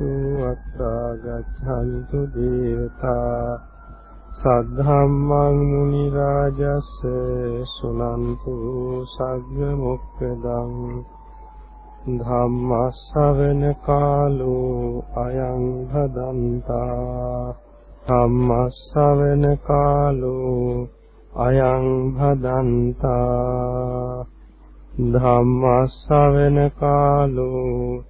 භගවතු අත්තා ගච්ඡන්තු දේවතා සද්ධම්මං මුනි රාජස්ස සුනන්තු සග්ග මොක්ඛදං ධම්මස්සවෙන කාලෝ අයං භදන්තා ධම්මස්සවෙන කාලෝ අයං භදන්තා ධම්මස්සවෙන කාලෝ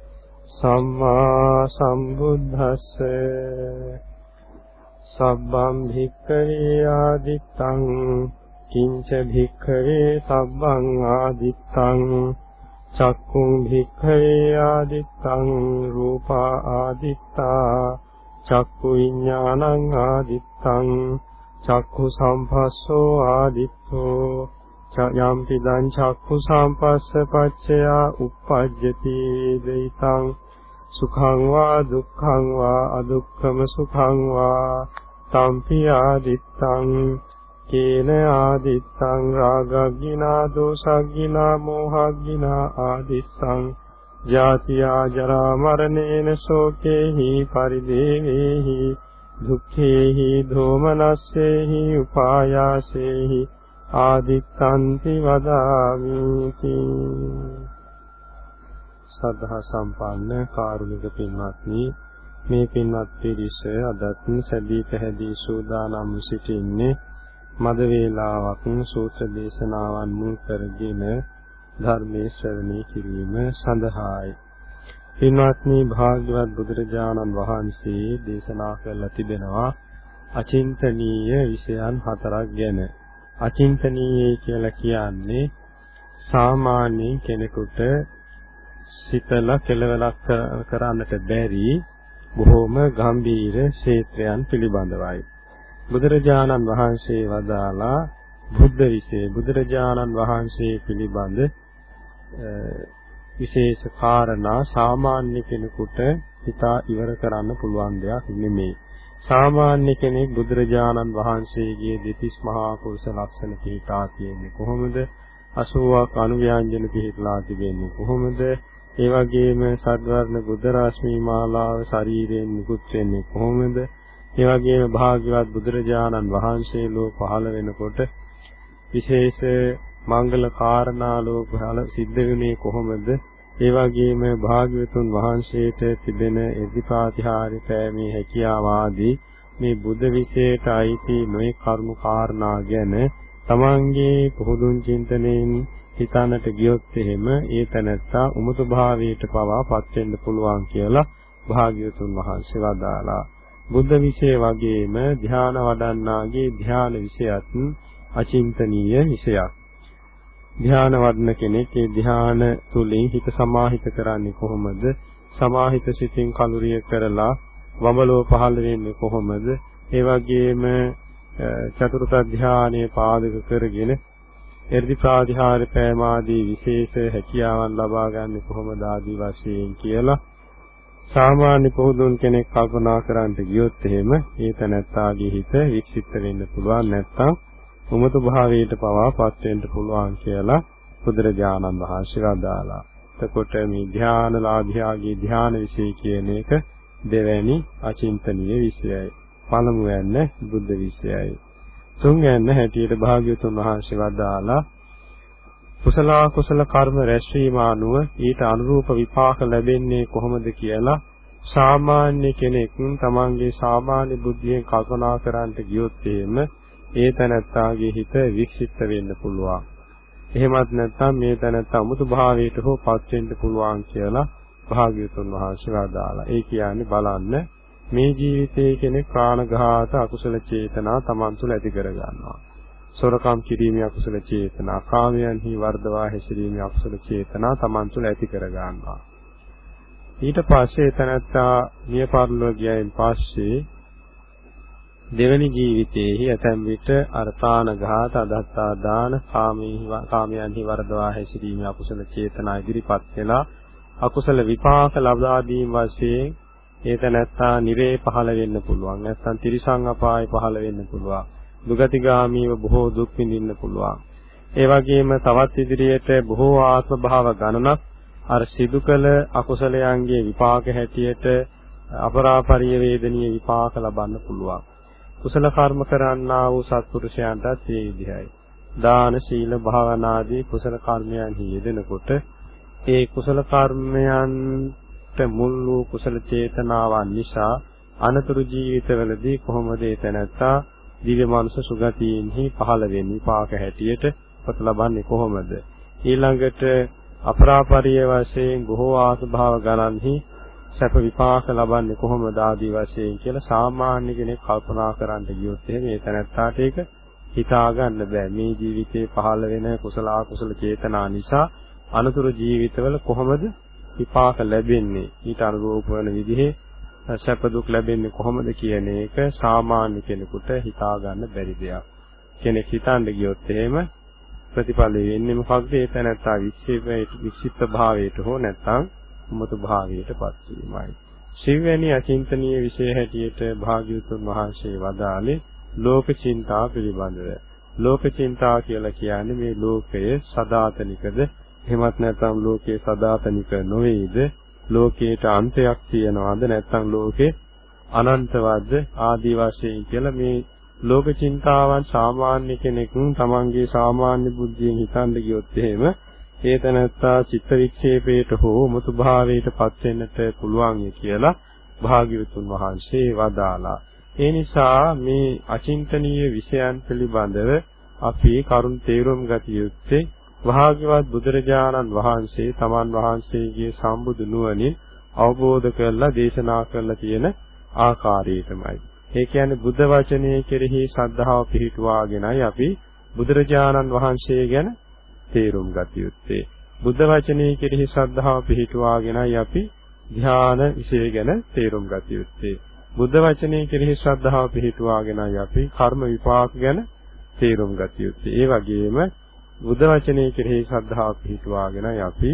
සම්මා සම්බුද්දස්ස සබ්බම් භික්ඛවේ ආදිත්තං කිංච භික්ඛවේ සබ්බං ආදිත්තං චක්කුං භික්ඛවේ ආදිත්තං රූපා ආදිත්තා චක්කු විඥානං ආදිත්තං චක්ඛු සම්පස්සෝ ආදිත්තෝ යම්පි දං චක්ඛු සම්පස්ස පච්චයා uppajjati දෙයිතං සුඛං වා දුක්ඛං වා අදුක්ඛම සුඛං වා තම්පි ආදිත්තං කේන ආදිත්තං රාගග්ගිනා දෝසග්ගිනා මෝහග්ගිනා ආදිත්තං ජාතියා ජරා මරණේන සෝකේහි පරිදේවේහි දුක්ඛේහි දෝමනස්සේහි උපායාසේහි ආදිත්තන්ති වදාමිති සද්ධා සම්පන්න කාරුණික පින්වත්නි මේ පින්වත් පිරිස අදත් සැදී පැහැදී සූදානම් සිටින්නේ මද වේලාවක් සූත්‍ර දේශනාවන් මුල් කරගෙන ධර්මයේ ශ්‍රවණය කිරීම සඳහායි. පින්වත්නි භාග්‍යවත් බුදුරජාණන් වහන්සේ දේශනා කළ තිබෙනවා අචින්තනීය විෂයන් හතරක් ගැන. අචින්තනීයයි කියලා කියන්නේ සාමාන්‍ය කෙනෙකුට සිතලා කෙලවලක් කරන්නට බැරි බොහෝම ගම්බීර ක්ෂේත්‍රයන් පිළිබඳවයි. බුදුරජාණන් වහන්සේ වදාලා බුද්ධ විශේෂ බුදුරජාණන් වහන්සේ පිළිබඳ විශේෂ කාරණා සාමාන්‍ය කෙනෙකුට හිතා ඉවර කරන්න පුළුවන් දෙයක් නෙමෙයි. සාමාන්‍ය කෙනෙක් බුදුරජාණන් වහන්සේගේ දෙතිස් මහා පුරුෂ ලක්ෂණ පිටා තියෙන්නේ කොහොමද? 80ක් අනුව්‍යංජන පිටලා තිබෙන්නේ කොහොමද? ඒ වගේම සද්වර්ණ බුද්ධ රශ්මී මාලාව ශරීරයෙන් නිකුත් වෙන්නේ කොහොමද? ඒ වගේම භාග්‍යවත් බුදුරජාණන් වහන්සේ ලෝ පහළ වෙනකොට විශේෂ මංගල කාරණා ලෝ පහළ සිද්ධ වෙන්නේ කොහොමද? ඒ වගේම භාග්‍යවතුන් වහන්සේට තිබෙන එදිපාතිහාරි පෑමේ හැකියාව ආදී මේ බුද්ධ විශේෂයට අයිති නොයේ කරුණු කාරණා ගැන තමන්ගේ පුහුදුන් චින්තනයෙන් හිතන්නට ගියොත් එහෙම ඒ තැනත්තා උමතු භාවයට පවා පත් වෙන්න පුළුවන් කියලා භාග්‍යවතුන් වහන්සේ වදාලා බුද්ධ විශේෂ වගේම ධ්‍යාන වඩන්නාගේ ධ්‍යාන විශේෂයත් අචින්තනීය විශේෂයක්. ධ්‍යාන වඩන කෙනෙක් ඒ ධ්‍යාන තුලින් හිත සමාහිත කරන්නේ කොහොමද? සමාහිත සිතින් කලුරිය කරලා වමලෝ පහළ වෙන්නේ කොහොමද? ඒ වගේම චතුර්ථ ධ්‍යානයේ පාදක කරගෙන එර්ධි ප්‍රාතිහාර පෑමාදී විශේෂ හැකියාවන් ලබා ගන්න කොහොමද ආදී වශයෙන් කියලා සාමාන්‍ය පොහුදුන් කෙනෙක් කල්පනා කරන්නට ගියොත් එහෙම ඒ තැනැත්තාගේ හිත වික්ෂිප්ත වෙන්න පුළුවන් නැත්නම් උමතු භාවයට පවා පත් වෙන්න පුළුවන් කියලා බුදුරජාණන් වහන්සේ වදාලා. එතකොට මේ ධානලාභියාගේ ධාන વિશે කියන එක දෙවැනි අචින්තනීය විෂයයි. පළමු වෙන්න බුද්ධ විෂයයි. තුන් වෙන්න හැටියට භාග්‍යතුන් වහන්සේ වදාලා කුසල කුසල කර්ම රැස්වීම අනුව ඊට අනුරූප විපාක ලැබෙන්නේ කොහොමද කියලා සාමාන්‍ය කෙනෙක් තමන්ගේ සාමාන්‍ය බුද්ධියෙන් කල්පනා කරන්නට ගියොත් එහෙම ඒ තැනත්තාගේ හිත වික්ෂිප්ත වෙන්න පුළුවන්. එහෙමත් නැත්නම් මේ තැනත්තා අමුතු භාවයට හෝ පත් වෙන්න පුළුවන් කියලා භාග්‍යතුන් වහන්සේ වදාලා. ඒ කියන්නේ බලන්න මේ ජීවිතයේ කෙනෙක් ප්‍රාණඝාත අකුසල චේතනා Taman තුල ඇති කර ගන්නවා. සොරකම් කිරීමේ අකුසල චේතනා, කාමයන්හි වර්ධවා හැසිරීමේ අකුසල චේතනා Taman තුල ඇති කර ගන්නවා. ඊට පස්සේ තනත්තා මිය පරලෝ ගියයින් පස්සේ දෙවැනි ජීවිතයේහි ඇතැම් විට අර්ථාන ඝාත අදත්තා දාන කාමයන්හි වරදවා හැසිරීමේ අකුසල චේතනා ඉදිරිපත් වෙලා අකුසල විපාක ලබා දීම වශයෙන් ඒත නැත්තා නිරේ පහළ වෙන්න පුළුවන්. නැත්නම් තිරිසං අපායේ පහළ වෙන්න පුළුවන්. දුගතිගාමීව බොහෝ දුක් විඳින්න පුළුවන්. ඒ වගේම තවත් ඉදිරියට බොහෝ ආත්ම භාව ගණනක් අර සිදු කළ අකුසලයන්ගේ විපාක හැටියට අපරාපරිය වේදනීය විපාක ලබන්න පුළුවන්. කුසල කර්ම කරන්නා වූ සත්පුරුෂයන්ටත් මේ විදිහයි. දාන සීල භාවනාදී කුසල කර්මයන්හි යෙදෙනකොට ඒ කුසල කර්මයන්ට මුල් වූ කුසල චේතනාවන් නිසා අනතුරු ජීවිතවලදී කොහොමද ඒ තැනැත්තා දිව්‍ය මනුෂ්‍ය සුගතියින්හි පහළ වෙන්නේ පාක හැටියට පත ලබන්නේ කොහොමද? ඊළඟට අපරාපරිය වශයෙන් බොහෝ ආස්භාව ගණන්හි සැප විපාක ලබන්නේ කොහොමද ආදී වශයෙන් කියලා සාමාන්‍ය කෙනෙක් කල්පනා කරන්න ගියොත් එහෙම ඒ තැනැත්තාට ඒක හිතා ගන්න බෑ මේ ජීවිතේ පහළ වෙන කුසල අකුසල චේතනා නිසා අනුතුරු ජීවිතවල කොහොමද විපාක ලැබෙන්නේ ඊට අනුරූප වෙන විදිහේ සැප දුක් ලැබෙන්නේ කොහොමද කියන එක සාමාන්‍ය කෙනෙකුට හිතා ගන්න බැරි දෙයක්. කෙනෙක් හිතන්න ගියොත් එහෙම ප්‍රතිඵල වෙන්නේ මොකක්ද? ඒ තැනත්තා වික්ෂේපයට වික්ෂිප්ත භාවයට හෝ නැත්නම් උමතු භාවයටපත් වීමයි. සිව්වැනි අචින්තනීය විශේෂ හැටියට භාග්‍යවතුන් වහන්සේ වදාළේ ලෝක චින්තා පිළිබඳව. ලෝක චින්තා කියලා කියන්නේ මේ ලෝකය සදාතනිකද එහෙමත් නැත්නම් ලෝකේ සදාතනික නොවේද? ලෝකේට අන්තයක් තියනවාද නැත්නම් ලෝකේ අනන්තවත්ද ආදී වශයෙන් කියලා මේ ලෝක චින්තාවන් සාමාන්‍ය කෙනෙක් තමන්ගේ සාමාන්‍ය බුද්ධියෙන් හිතන්න ගියොත් එහෙම ඒ තනත්තා චිත්ත වික්ෂේපයට හෝ මුතු භාවයට පත් වෙන්නට පුළුවන් කියලා භාග්‍යවතුන් වහන්සේ වදාලා. ඒ නිසා මේ අචින්තනීය විෂයන් පිළිබඳව අපි කරුණ තේරුම් ගත යුත්තේ භාග්‍යවත් බුදුරජාණන් වහන්සේ තමන් වහන්සේගේ සම්බුදු නුවණින් අවබෝධ කරලා දේශනා කරලා තියෙන ආකාරයටමයි. ඒ කියන්නේ බුද්ධ වචනයේ කෙරෙහි ශ්‍රද්ධාව පිහිටුවාගෙනයි අපි බුදුරජාණන් වහන්සේ ගැන තේරුම් ගත යුත්තේ. බුද්ධ වචනයේ කෙරෙහි ශ්‍රද්ධාව පිහිටුවාගෙනයි අපි ධ්‍යාන විශේෂ ගැන තේරුම් ගත යුත්තේ. බුද්ධ වචනයේ කෙරෙහි ශ්‍රද්ධාව පිහිටුවාගෙනයි අපි කර්ම විපාක ගැන තේරුම් ගත යුත්තේ. ඒ වගේම බුද්ධ වචනයේ කෙරෙහි ශ්‍රද්ධාව පිහිටුවාගෙනයි අපි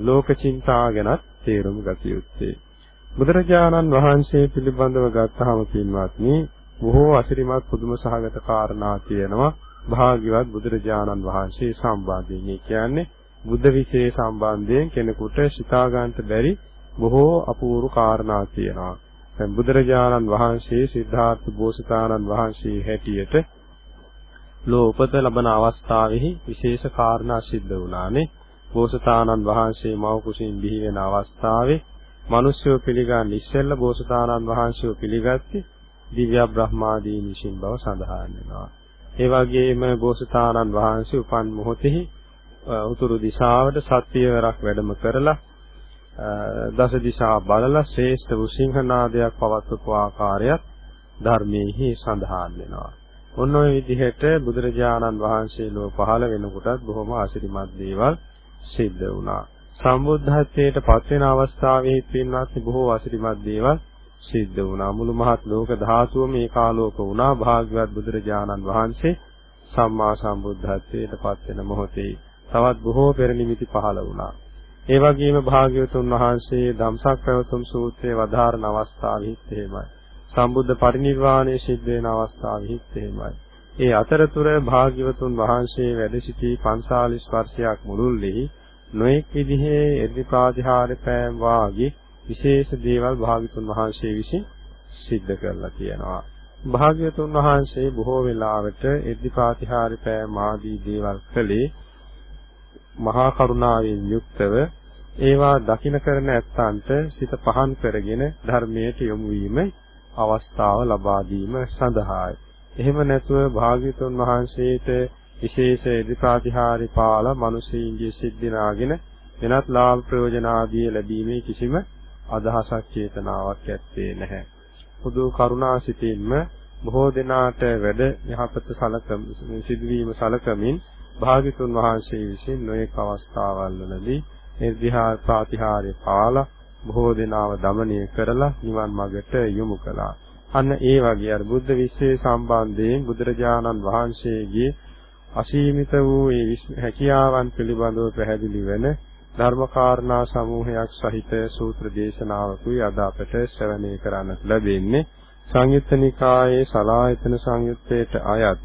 ලෝක චින්තා ගැනත් තේරුම් ගත යුත්තේ. බුදුරජාණන් වහන්සේ පිළිබඳව ගත්තාම පින්වත්නි බොහෝ අසිරිමත් පුදුම සහගත කාරණා තියෙනවා භාග්‍යවත් බුදුරජාණන් වහන්සේ සම්බන්ධයෙන්. ඒ කියන්නේ බුද්ධ විශේෂ සම්බන්ධයෙන් කෙනෙකුට සිතා ගන්නට බැරි බොහෝ අපූර්ව කාරණා තියෙනවා. දැන් බුදුරජාණන් වහන්සේ සිද්ධාර්ථ බෝසතාණන් වහන්සේ හැටියට ලෝ උපත ලබන අවස්ථාවෙහි විශේෂ කාරණා සිද්ධ වුණානේ. බෝසතාණන් වහන්සේ මව කුසින් බිහි වෙන අවස්ථාවේ මිනිස්යෝ පිළිගන්න ඉස්සෙල්ල බෝසතාණන් වහන්සේව පිළිගත්තේ දිව්‍ය බ්‍රහ්මාදී නිසින් බව සඳහන් වෙනවා. ඒ වගේම බෝසතාණන් වහන්සේ උපන් මොහොතෙහි උතුරු දිශාවට සත්‍යවරක් වැඩම කරලා දස දිශා බලලා ශ්‍රේෂ්ඨ වුසිංහනාදයක් පවත්වපු ආකාරයත් ධර්මයේහි සඳහන් වෙනවා. ඔන්න ඔය විදිහට බුදුරජාණන් වහන්සේ ලෝ පහළ වෙනකොටත් බොහොම ආශිර්වාද දේවල් සිද්ධ වුණා. සම්බුද්ධත්වයට පත් වෙන අවස්ථාවේ පින්වත් බොහෝ ආශිර්වාද දේවල් සිද්ධ වුණා. මුළු මහත් ලෝක ධාතුවම මේ කාලෝක වුණා. භාග්‍යවත් බුදුරජාණන් වහන්සේ සම්මා සම්බුද්ධත්වයට පත් වෙන මොහොතේ තවත් බොහෝ පෙර නිමිති පහළ වුණා. ඒ වගේම භාග්‍යවතුන් වහන්සේ ධම්සක් පැවතුම් සූත්‍රයේ වදාරන අවස්ථාවෙත් එහෙමයි. සම්බුද්ධ පරිනිර්වාණය සිද්ධ වෙන අවස්ථාවෙහිත් එහෙමයි. ඒ අතරතුර භාග්‍යවතුන් වහන්සේ වැඩ සිටි 45 වර්ෂයක් මුළුල්ලේ නොඑක් විදිහේ එද්දි ප්‍රාතිහාර්ය පෑම් වාගේ විශේෂ දේවල් භාග්‍යතුන් වහන්සේ විසින් සිද්ධ කරලා තියෙනවා. භාග්‍යතුන් වහන්සේ බොහෝ වෙලාවට එද්දි ප්‍රාතිහාර්ය පෑම් ආදී දේවල් කළේ මහා කරුණාවෙන් යුක්තව ඒවා දකින කරන ඇත්තන්ට සිත පහන් කරගෙන ධර්මයට යොමු වීමයි අවස්ථාව ලබා දීම සඳහායි. එහෙම නැතුව භාග්‍යතුන් වහන්සේට විශේෂ ඉදිපාතිහාරි පාල මිනිසීන්ගේ සිද්ධිනාගෙන වෙනත් ලාභ ප්‍රයෝජන ආදී ලැබීමේ කිසිම අදහසක් චේතනාවක් ඇත්තේ නැහැ. පොදු කරුණාසිතින්ම බොහෝ දෙනාට වැඩ යහපත සලකම් සිදුවීම සලකමින් භාග්‍යතුන් වහන්සේ විසින් නොඑක අවස්ථාවල් වලදී නිර්දිහා ප්‍රතිහාරය පාලා බොහෝ දෙනාව দমনය කරලා නිවන් මාර්ගයට යොමු කළා. අන්න ඒ වගේ අර බුද්ධ විශ්වයේ සම්බන්ධයෙන් බුදුරජාණන් වහන්සේගේ අසීමිත වූ ඒ හැකියාවන් පිළිබඳව පැහැදිලි වෙන ධර්මකාරණා සමූහයක් සහිත සූත්‍ර දේශනාවකුයි අද අපට ශ්‍රවණය කරන්නට ලැබෙන්නේ සංයුත්ත නිකායේ සලායතන සංයුත්තේට අයත්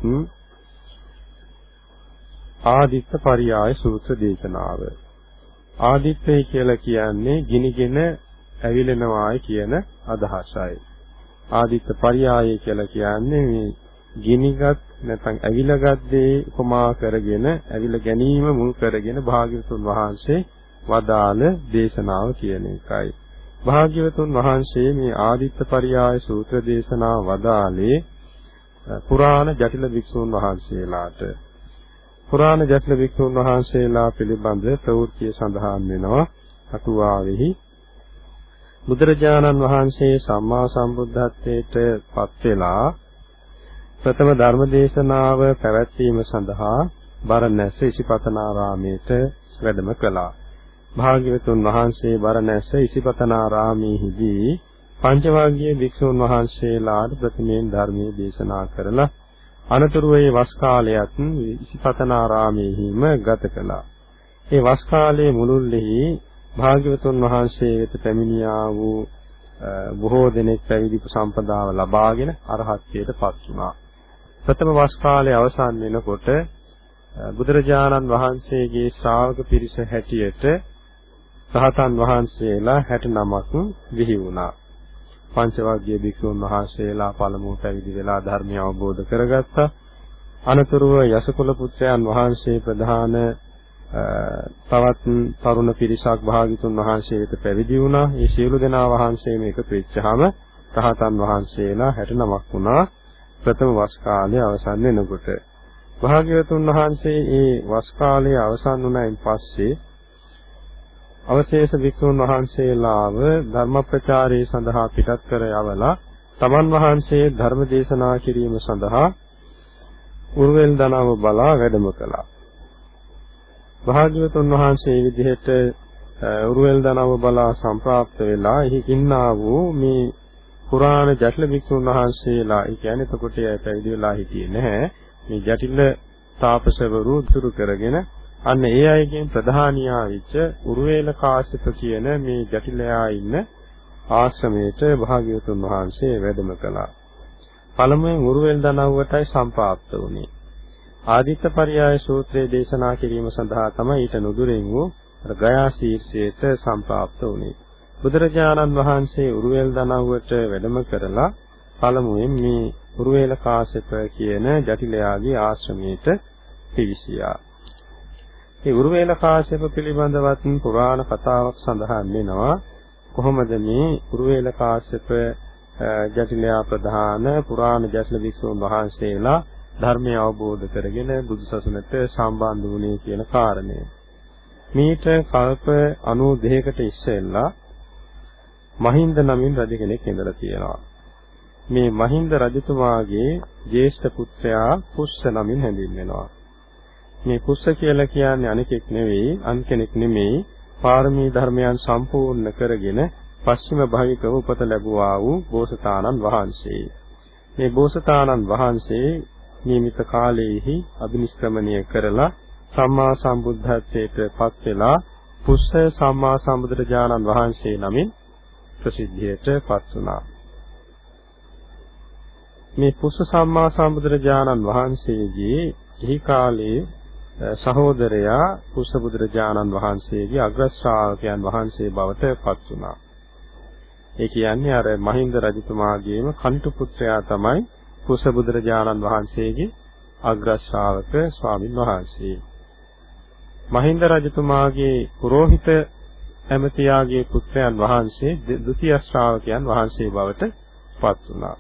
ආදිත්ත පරියාය සූත්‍ර දේශනාව. ආදිත්තය කියලා කියන්නේ ගිනිගෙන ඇවිලෙනවායි කියන අදහසයි. ආදිත්ත පරියාය කියලා කියන්නේ මේ ගිනිගත් නැත්නම් ඇවිලගත් දේ උපමා කරගෙන ඇවිල ගැනීම මුල් කරගෙන භාග්‍යවතුන් වහන්සේ වදාළ දේශනාව කියන එකයි. භාග්‍යවතුන් වහන්සේ මේ ආදිත්ත පරියාය සූත්‍ර දේශනාව වදාළේ පුරාණ ජටිල වික්ෂූන් වහන්සේලාට පුරාණ ජටිල වික්ෂූන් වහන්සේලා පිළිබඳ ප්‍රවෘත්තිය සඳහන් වෙනවා අටුවාවෙහි බුදුරජාණන් වහන්සේ සම්මා සම්බුද්ධත්වයට පත් වෙලා ප්‍රථම ධර්ම දේශනාව පැවැත්වීම සඳහා බරණැස ඉසිපතනාරාමයට වැඩම කළා. භාග්‍යවතුන් වහන්සේ බරණැස ඉසිපතනාරාමයේදී පංචවාග්ගීය භික්ෂුන් වහන්සේලාට ප්‍රතිමයෙන් ධර්මයේ දේශනා කරලා අනතුරුව ඒ වස් කාලයත් ඉසිපතනාරාමයේහිම ගත කළා. ඒ වස් කාලයේ මුළුල්ලේ භාග්‍යවතුන් වහන්සේ වෙත පැමිණියා වූ බොහෝ දෙනෙක් පැවිදි සම්පදාව ලබාගෙන අරහත්ත්වයට පත් වුණා. ප්‍රථම වස් කාලයේ අවසන් වෙනකොට බුදුරජාණන් වහන්සේගේ ශ්‍රාවක පිරිස හැටියට රහතන් වහන්සේලා 69ක් විහි වුණා. පංචවග්ගීය භික්ෂුන් වහන්සේලා පළමුව පැවිදි වෙලා ධර්මය අවබෝධ කරගත්තා. අනතුරුව යසකුල පුත්‍රයන් වහන්සේ ප්‍රධාන තවත් තරුණ පිරිසක් භාගිතුන් වහන්සේ වෙත පැවිදි වුණා. මේ සියලු දෙනා වහන්සේම එකතු වෙච්චාම රහතන් වහන්සේලා 69ක් වුණා. ප්‍රථම වස් කාලය අවසන් වෙනකොට භාග්‍යවතුන් වහන්සේ ඒ වස් කාලය අවසන් වුණයින් පස්සේ අවශේෂ වික්ෂුන් වහන්සේලාව ධර්ම ප්‍රචාරයේ සඳහා පිටත් කර යවලා තමන් වහන්සේ ධර්ම දේශනා කිරීම සඳහා උරුවෙල් දනව බලා වැඩම කළා. භාග්‍යවතුන් වහන්සේ විදිහට උරුවෙල් දනව බලා සම්ප්‍රාප්ත වෙලා එහි ඉන්නා වූ මේ පුරාණ ජටිල භික්ෂුන් වහන්සේලා ඒ කියන්නේ එතකොට ඒ පැවිදි වෙලා හිටියේ නැහැ. මේ ජටිල තාපසවරු දුරු කරගෙන අන්න ඒ අයගෙන් ප්‍රධානියා වෙච්ච උරුවේල කාශ්‍යප කියන මේ ජටිලයා ඉන්න ආශ්‍රමයට භාග්‍යවතුන් වහන්සේ වැඩම කළා. පළමුවෙන් උරුවෙල් දනව්වටයි සම්පාප්ත වුණේ. ආදිත්ත පරියාය සූත්‍රයේ දේශනා කිරීම සඳහා තමයි ඊට නුදුරින් වූ ගයා ශීර්ෂයට සම්පාප්ත වුණේ. බුදුරජාණන් වහන්සේ උරුවෙල් දනව්වට වැඩම කරලා පළමුවෙන් මේ උරුවේල කාශ්‍යප කියන ජටිලයාගේ ආශ්‍රමයට පිවිසියා. මේ උරුවේල කාශ්‍යප පිළිබඳවත් පුරාණ කතාවක් සඳහන් වෙනවා. කොහොමද මේ උරුවේල කාශ්‍යප ජටිලයා ප්‍රධාන පුරාණ ජටිල වික්ෂුන් වහන්සේලා ධර්මය අවබෝධ කරගෙන බුදුසසුනට සම්බන්ධ වුණේ කියන කාරණය. මීට කල්ප 92කට ඉස්සෙල්ලා මහින්ද නමින් රජ කෙනෙක් ඉඳලා තියෙනවා. මේ මහින්ද රජතුමාගේ ජේෂ්ඨ පුත්‍රයා පුස්ස නමින් හැඳින්වෙනවා. මේ පුස්ස කියලා කියන්නේ අනිකෙක් නෙවෙයි, අන් කෙනෙක් නෙමෙයි, පාරමී ධර්මයන් සම්පූර්ණ කරගෙන පස්චිම භවිකව උපත ලැබුවා වූ බෝසතාණන් වහන්සේ. මේ බෝසතාණන් වහන්සේ නියමිත කාලයේහි අභිනිෂ්ක්‍රමණය කරලා සම්මා සම්බුද්ධත්වයට පත් වෙලා පුස්ස සම්මා සම්බුදුරජාණන් වහන්සේ නමින් ප්‍රසිද්ධියට පත් වුණා. මේ පුස්ස සම්මා සම්බුදුරජාණන් වහන්සේගේ එහි කාලයේ සහෝදරයා පුස්ස බුදුරජාණන් වහන්සේගේ අග්‍ර ශ්‍රාවකයන් වහන්සේ බවට පත් වුණා. ඒ කියන්නේ අර මහින්ද රජතුමාගේම කන්තු පුත්‍රයා තමයි පුස්ස බුදුරජාණන් වහන්සේගේ අග්‍ර ශ්‍රාවක ස්වාමින් වහන්සේ. මහින්ද රජතුමාගේ පුරোহিত ඇමතියාගේ පුත්‍රයන් වහන්සේ ဒုတိ ය ශ්‍රාවකයන් වහන්සේ බවට පත් වුණා.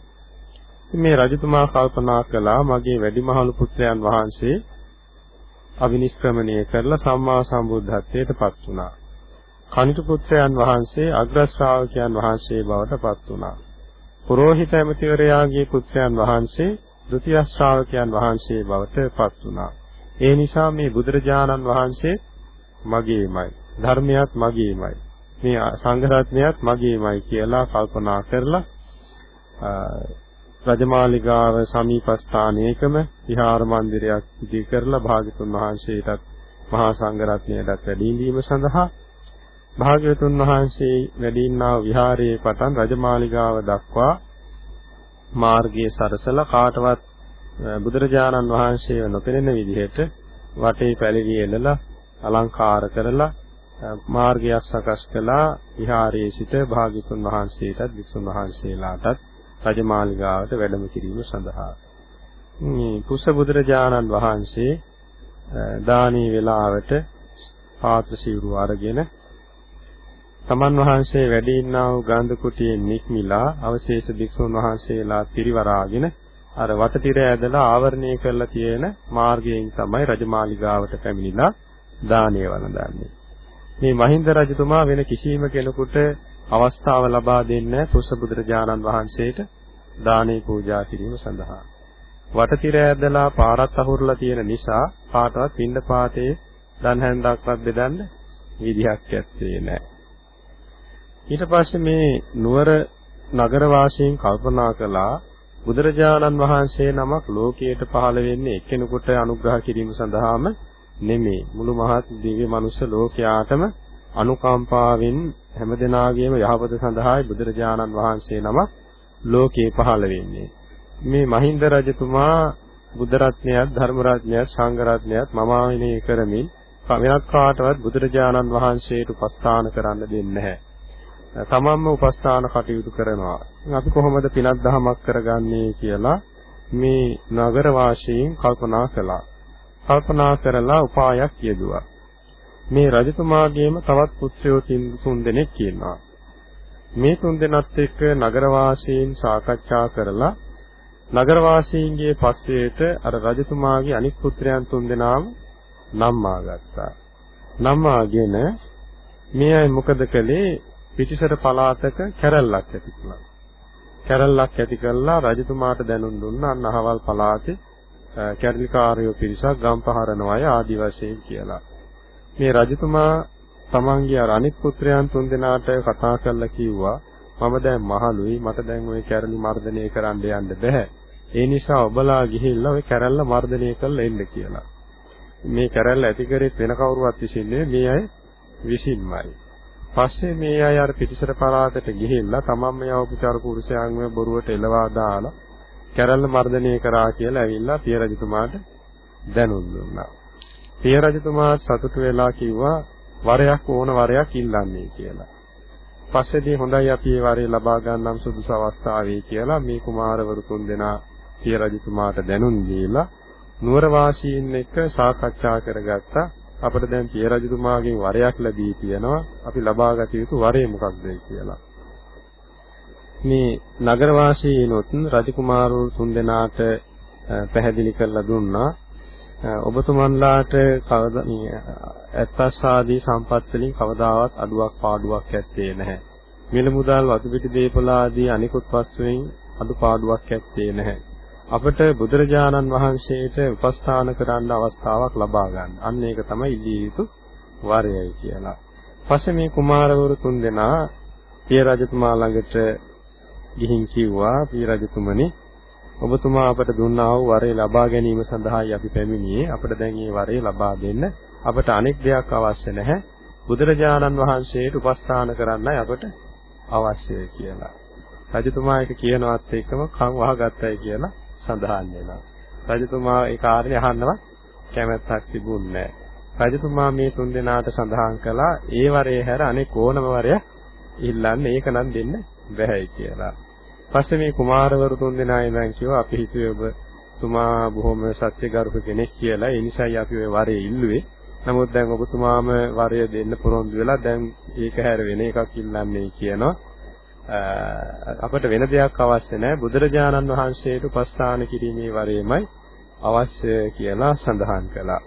මේ රජතුමා කල්පනා කළා මගේ වැඩිමහලු පුත්‍රයන් වහන්සේ අවිනිෂ්ක්‍රමණය කරලා සම්මා සම්බුද්ධත්වයට පත් වුණා. කනිට පුත්‍රයන් වහන්සේ අග්‍ර ශ්‍රාවකයන් වහන්සේ බවට පත් වුණා. පුරෝහිත ඇමතිවරයාගේ පුත්‍රයන් වහන්සේ ဒုတိ ය ශ්‍රාවකයන් වහන්සේ බවට පත් වුණා. ඒ නිසා මේ බුදුරජාණන් වහන්සේ මගේමයි. ධර්මයක් මගේමයි. මේ සංඝ රත්නයත් මගේමයි කියලා කල්පනා කරලා රජමාලිගාව සමීපස්ථානයකම විහාර මන්දිරයක් ඉදි කරලා භාග්‍යතුන් වහන්සේටත් මහා සංඝරත්නයටත් වැඩිඳීම සඳහා භාග්‍යවතුන් වහන්සේ වැඩින්නා විහාරයේ පටන් රජමාලිගාව දක්වා මාර්ගයේ සරසලා කාටවත් බුදුරජාණන් වහන්සේව නොපෙනෙන විදිහට වටේ පැලිරි එළලා අලංකාර කරලා මාර්ගයක් සකස් කළා විහාරයේ සිට භාග්‍යතුන් වහන්සේටත් වික්ෂුන් වහන්සේලාටත් රජමාලිගාවට වැඩම කිරීම සඳහා මේ කුස බුදුරජාණන් වහන්සේ දානී වේලාවට පාත්‍ර සිවුරු අරගෙන තමන් වහන්සේ වැඩ ඉන්නා වූ ගන්ධ කුටියෙන් නික්මිලා අවශේෂ භික්ෂුන් වහන්සේලා පිරිවරාගෙන අර වටතිර ඇදලා ආවරණය කරලා තියෙන මාර්ගයෙන් තමයි රජමාලිගාවට පැමිණිලා දානීය වළඳන්නේ. මේ මහින්ද රජතුමා වෙන කිසිම කෙනෙකුට අවස්ථාව ලබා දෙන්නේ පුස්ස බුදුරජාණන් වහන්සේට දානේ පූජා කිරීම සඳහා. වටතිර ඇදලා පාරත් අහුරලා තියෙන නිසා කාටවත් පින්ඳ පාතේ දන් හැන්දක්වත් බෙදන්න විදිහක් ඇත්තේ නැහැ. ඊට පස්සේ මේ නුවර නගර වාසීන් කල්පනා කළා බුදුරජාණන් වහන්සේ නමක් ලෝකයට පහළ වෙන්නේ එක්කෙනෙකුට අනුග්‍රහ කිරීම සඳහාම නෙමෙයි මුළු මහත් දිව්‍ය මනුස්ස ලෝකයාටම අනුකම්පාවෙන් හැමදෙනාගේම යහපත සඳහායි බුදුරජාණන් වහන්සේ නමක් ලෝකේ පහළ වෙන්නේ මේ මහින්ද රජතුමා බුද්ධ රත්නයත් ධර්ම රත්නයත් සංඝ රත්නයත් මමාවිනේ කරමින් වෙනත් කාටවත් බුදුරජාණන් වහන්සේට උපස්ථාන කරන්න දෙන්නේ නැහැ. තමන්ම උපස්ථාන කටයුතු කරනවා. අපි කොහොමද පිනක් දහමක් කරගන්නේ කියලා මේ නගර වාසීන් කල්පනා කළා. කල්පනා කරලා උපායක් යෙදුවා. මේ රජතුමාගේම තවත් පුත්‍රයෝ තුන් දෙනෙක් කියනවා. මේ තුන් දෙනත් එක්ක නගර වාසීන් සාකච්ඡා කරලා නගරවාසීන්ගේ පස්සේට අර රජතුමාගේ අනික් පුත්‍රයන් තුන්දෙනාම නම්මා ගත්තා. නම්මාගෙන මේ අය මොකද කළේ පිටිසර පළාතක කැරල්ලක් ඇති කළා. කැරල්ලක් ඇති කළා රජතුමාට දැනුම් දුන්නා අන්න අහවල් පළාතේ කැරලිකාරයෝ පිරිසක් ගම් පහරනවාය ආදි වශයෙන් කියලා. මේ රජතුමා තමන්ගේ අර අනිත් පුත්‍රයන් තුන්දෙනාට කතා කරලා කිව්වා මම දැන් මහලුයි මට දැන් ওই කැරලි මර්ධනය කරන්න යන්න බෑ. ඒ නිසා ඔබලා ගිහිල්ලා ওই කැරල්ල මර්ධනය කරලා එන්න කියලා. මේ කැරල්ල ඇති කරෙත් වෙන කවුරුවත් විසින්නේ මේ අය විසින්මයි. පස්සේ මේ අය අර පිටිසර පළාතට ගිහිල්ලා තමන්ම යවපු චාර පුරුෂයන්ව බොරුවට එලවා දාලා කැරල්ල මර්ධනය කරා කියලා ඇවිල්ලා පිය රජතුමාට දැනුම් දුන්නා. පිය රජතුමා සතුටු වෙලා කිව්වා වරයක් ඕන වරයක් ඉල්ලන්නේ කියලා. පස්සේදී හොඳයි අපි ඒ වාරේ ලබා ගන්නම් සුදුසු අවස්ථාවේ කියලා මේ කුමාරවරු තුන්දෙනා පිය රජතුමාට දැනුම් දීලා නුවර වාසීන් එක්ක සාකච්ඡා කරගත්තා අපිට දැන් පිය රජතුමාගෙන් වරයක් ලැබී තියෙනවා අපි ලබාගත යුතු වරේ මොකක්ද කියලා මේ නගර වාසීනොත් රජකුමාරවරු තුන්දෙනාට පැහැදිලි කරලා දුන්නා ඔබතුමන්ලාට කවදා මේ ඇත්තස් ආදී සම්පත් වලින් කවදාවත් අඩුවක් පාඩුවක් ඇත්තේ නැහැ. මිල මුදල් වතු පිටි දීපල ආදී අනිකුත් වස්තුවෙන් අඩුපාඩුවක් ඇත්තේ නැහැ. අපට බුදුරජාණන් වහන්සේට උපස්ථාන කරන්න අවස්ථාවක් ලබා ගන්න. අන්න ඒක තමයි ඉල්ලිය යුතු වරයයි කියලා. පස්සේ මේ කුමාරවරු තුන්දෙනා පිය රජතුමා ළඟට ගිහින් කිව්වා පිය රජතුමනි ඔබතුමා අපට දුන්නා වූ වරේ ලබා ගැනීම සඳහායි අපි පැමිණියේ. අපට දැන් මේ වරේ ලබා දෙන්න. අපට අනෙක් දෙයක් අවශ්‍ය නැහැ. බුදුරජාණන් වහන්සේට උපස්ථාන කරන්නයි අපට අවශ්‍යයි කියලා. රජතුමා ඒක කියනවත් එක්කම කන් වහගත්තයි කියලා සඳහන් වෙනවා. රජතුමා ඒ කාරණේ අහන්නවත් කැමැත්තක් තිබුණේ නැහැ. රජතුමා මේ තුන් දෙනාට සඳහන් කළා ඒ වරේ හැර අනෙක් ඕනම වරයක් ඉල්ලන්න ඒක නම් දෙන්න බැහැයි කියලා. පස්සේ මේ කුමාරවරු තුන් දෙනා ඉඳන් කිව්වා අපි හිතුවේ ඔබ තුමා බොහොම සත්‍යගරුක කෙනෙක් කියලා. ඒ නිසායි අපි ඔය වරේ ඉල්ලුවේ. නමුත් දැන් ඔබතුමාම වරය දෙන්න පොරොන්දු වෙලා දැන් ඒක හැර වෙන එකක් ඉල්ලන්නේ කියනවා. අපට වෙන දෙයක් අවශ්‍ය නැහැ. බුදුරජාණන් වහන්සේට උපස්ථාන කිරීමේ වරේමයි අවශ්‍ය කියලා සඳහන් කළා.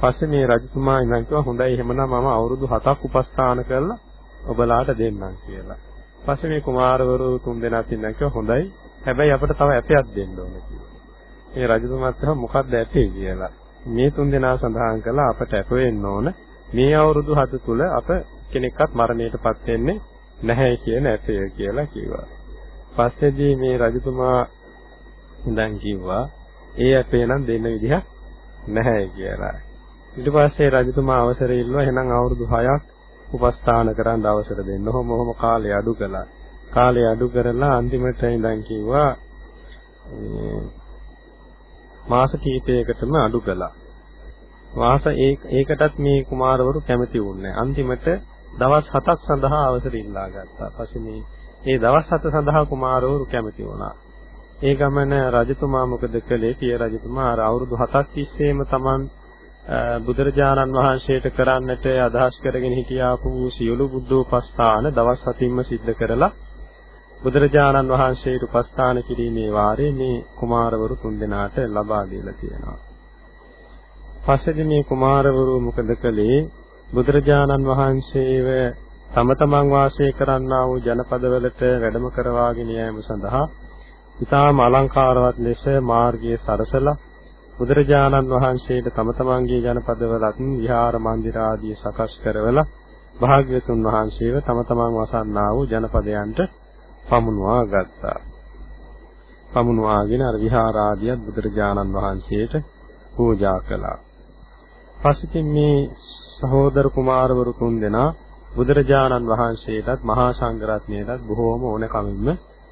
පස්සේ මේ රජතුමා ඉඳන් කිව්වා හොඳයි එහෙමනම් මම අවුරුදු 7ක් උපස්ථාන කරලා ඔබලාට දෙන්නම් කියලා. පස්සේ මේ කුමාරවරු තුන්දෙනාත් ඉන්නවා කිව්වා හොඳයි. හැබැයි අපිට තව ඇටයක් දෙන්න ඕනේ කිව්වා. මේ රජතුමාත් අහුව මොකක්ද ඇටේ කියලා. මේ තුන්දෙනා සඳහන් කළා අපට ඇප වෙන්න ඕන. මේ අවුරුදු 7 තුල අප කෙනෙක්වත් මරණයටපත් වෙන්නේ නැහැ කියන ඇටය කියලා කිව්වා. පස්සේදී මේ රජතුමා ඉඳන් කිව්වා ඒ අපේ නම් දෙන්න විදිහක් නැහැ කියලා. ඊට පස්සේ රජතුමා අවසර ඉල්ලුවා එහෙනම් අවුරුදු 6ක් උපස්ථාන කරන්න අවසර දෙන්න. ඔහොම ඔහොම කාලය අඩු කළා. කාලය අඩු කරලා අන්තිමට ඉඳන් කිව්වා මාස කීපයකටම අඩු කළා. මාස ඒකටත් මේ කුමාරවරු කැමති වුණේ අන්තිමට දවස් 7ක් සඳහා අවසර ඉල්ලා ගත්තා. පස්සේ මේ ඒ දවස් 7 සඳහා කුමාරවරු කැමති වුණා. ඒ ගමන රජතුමා මොකද කළේ? පිය රජතුමා අර අවුරුදු 7ක් තිස්සේම Taman බුදුරජාණන් වහන්සේට කරන්නට අදහස් කරගෙන හිටියාපු සියලු බුද්ධෝපස්ථාන දවස් 7ින්ම සිද්ධ කරලා බුදුරජාණන් වහන්සේට උපස්ථාන කිරීමේ වාරේ මේ කුමාරවරු තුන්දෙනාට ලබා දීලා තියෙනවා. පස්සේදී මේ කුමාරවරු මොකද කළේ? බුදුරජාණන් වහන්සේව තම තමන් වාසය කරන්නා වූ ජනපදවලට වැඩම කරවාගෙන යාම සඳහා ඊටාම අලංකාරවත් ලෙස මාර්ගයේ සරසලා බුදුරජාණන් වහන්සේට තම තමන්ගේ ජනපදවලත් විහාර මන්දිර ආදී සකස් කරවලා භාග්‍යතුන් වහන්සේව තම තමන් වසන්නා වූ ජනපදයන්ට පමුණවා ගත්තා. පමුණවාගෙන අර විහාර ආදියත් බුදුරජාණන් වහන්සේට පූජා කළා. පස්සේ මේ සහෝදර කුමාරවරු තුන්දෙනා බුදුරජාණන් වහන්සේටත් මහා සංඝරත්නයටත් බොහෝම ඕනකමින්ම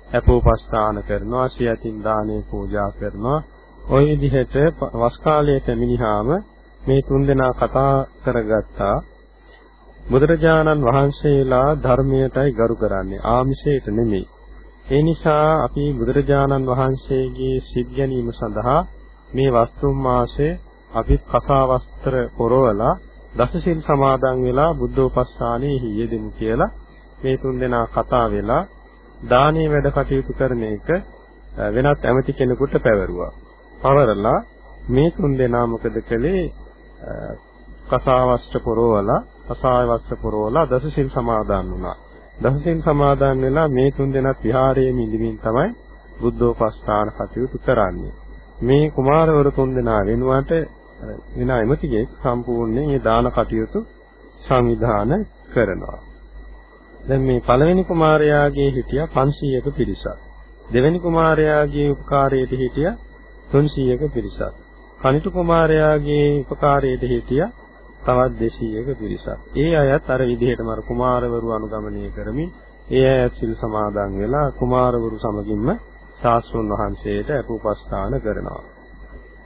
අපෝපස්ථාන කරනවා සියතින් දානේ පූජා කරනවා ওই විදිහට වස් කාලයේ පැමිණිහාම මේ තුන්දෙනා කතා කරගත්තා බුදුරජාණන් වහන්සේලා ධර්මයටයි ගරු කරන්නේ ආමිෂයට නෙමෙයි ඒ නිසා අපි බුදුරජාණන් වහන්සේගේ සිත් ගැනීම සඳහා මේ වස්තුම් මාසේ අපි කසා වස්ත්‍ර පොරවලා දසසිල් සමාදන් වෙලා බුද්ධෝපස්ථානයේ යෙදෙමු කියලා මේ තුන්දෙනා කතා වෙලා දානීය වැඩ කටයුතු කරන එක වෙනත් ඇමති කෙනෙකුට පැවරුවා. පවරලා මේ තුන්දෙනා මොකද කළේ? කසාවස්ත්‍ර පොරවලා, කසාවස්ත්‍ර පොරවලා දසසිල් සමාදන් වුණා. දසසිල් සමාදන් වෙලා මේ තුන්දෙනාත් විහාරයේ ඉඳමින් තමයි බුද්ධෝපස්ථාන කටයුතු කරන්නේ. මේ කුමාරවරු තුන්දෙනා වෙනුවට වෙන එමතිගෙක් සම්පූර්ණයෙන් මේ දාන කටයුතු සංවිධාන කරනවා. දැන් මේ පළවෙනි කුමාරයාගේ හිටියා 500ක පිරිසක්. දෙවෙනි කුමාරයාගේ උපකාරයට හිටියා 300ක පිරිසක්. කනිටු කුමාරයාගේ උපකාරයට හිටියා තවත් 200ක පිරිසක්. ඒ අයත් අර විදිහටම අර කුමාරවරු අනුගමනය කරමින් ඒ අයත් සිල් සමාදන් වෙලා කුමාරවරු සමගින්ම ශාස්ත්‍රුන් වහන්සේට අපුපස්ථාන කරනවා.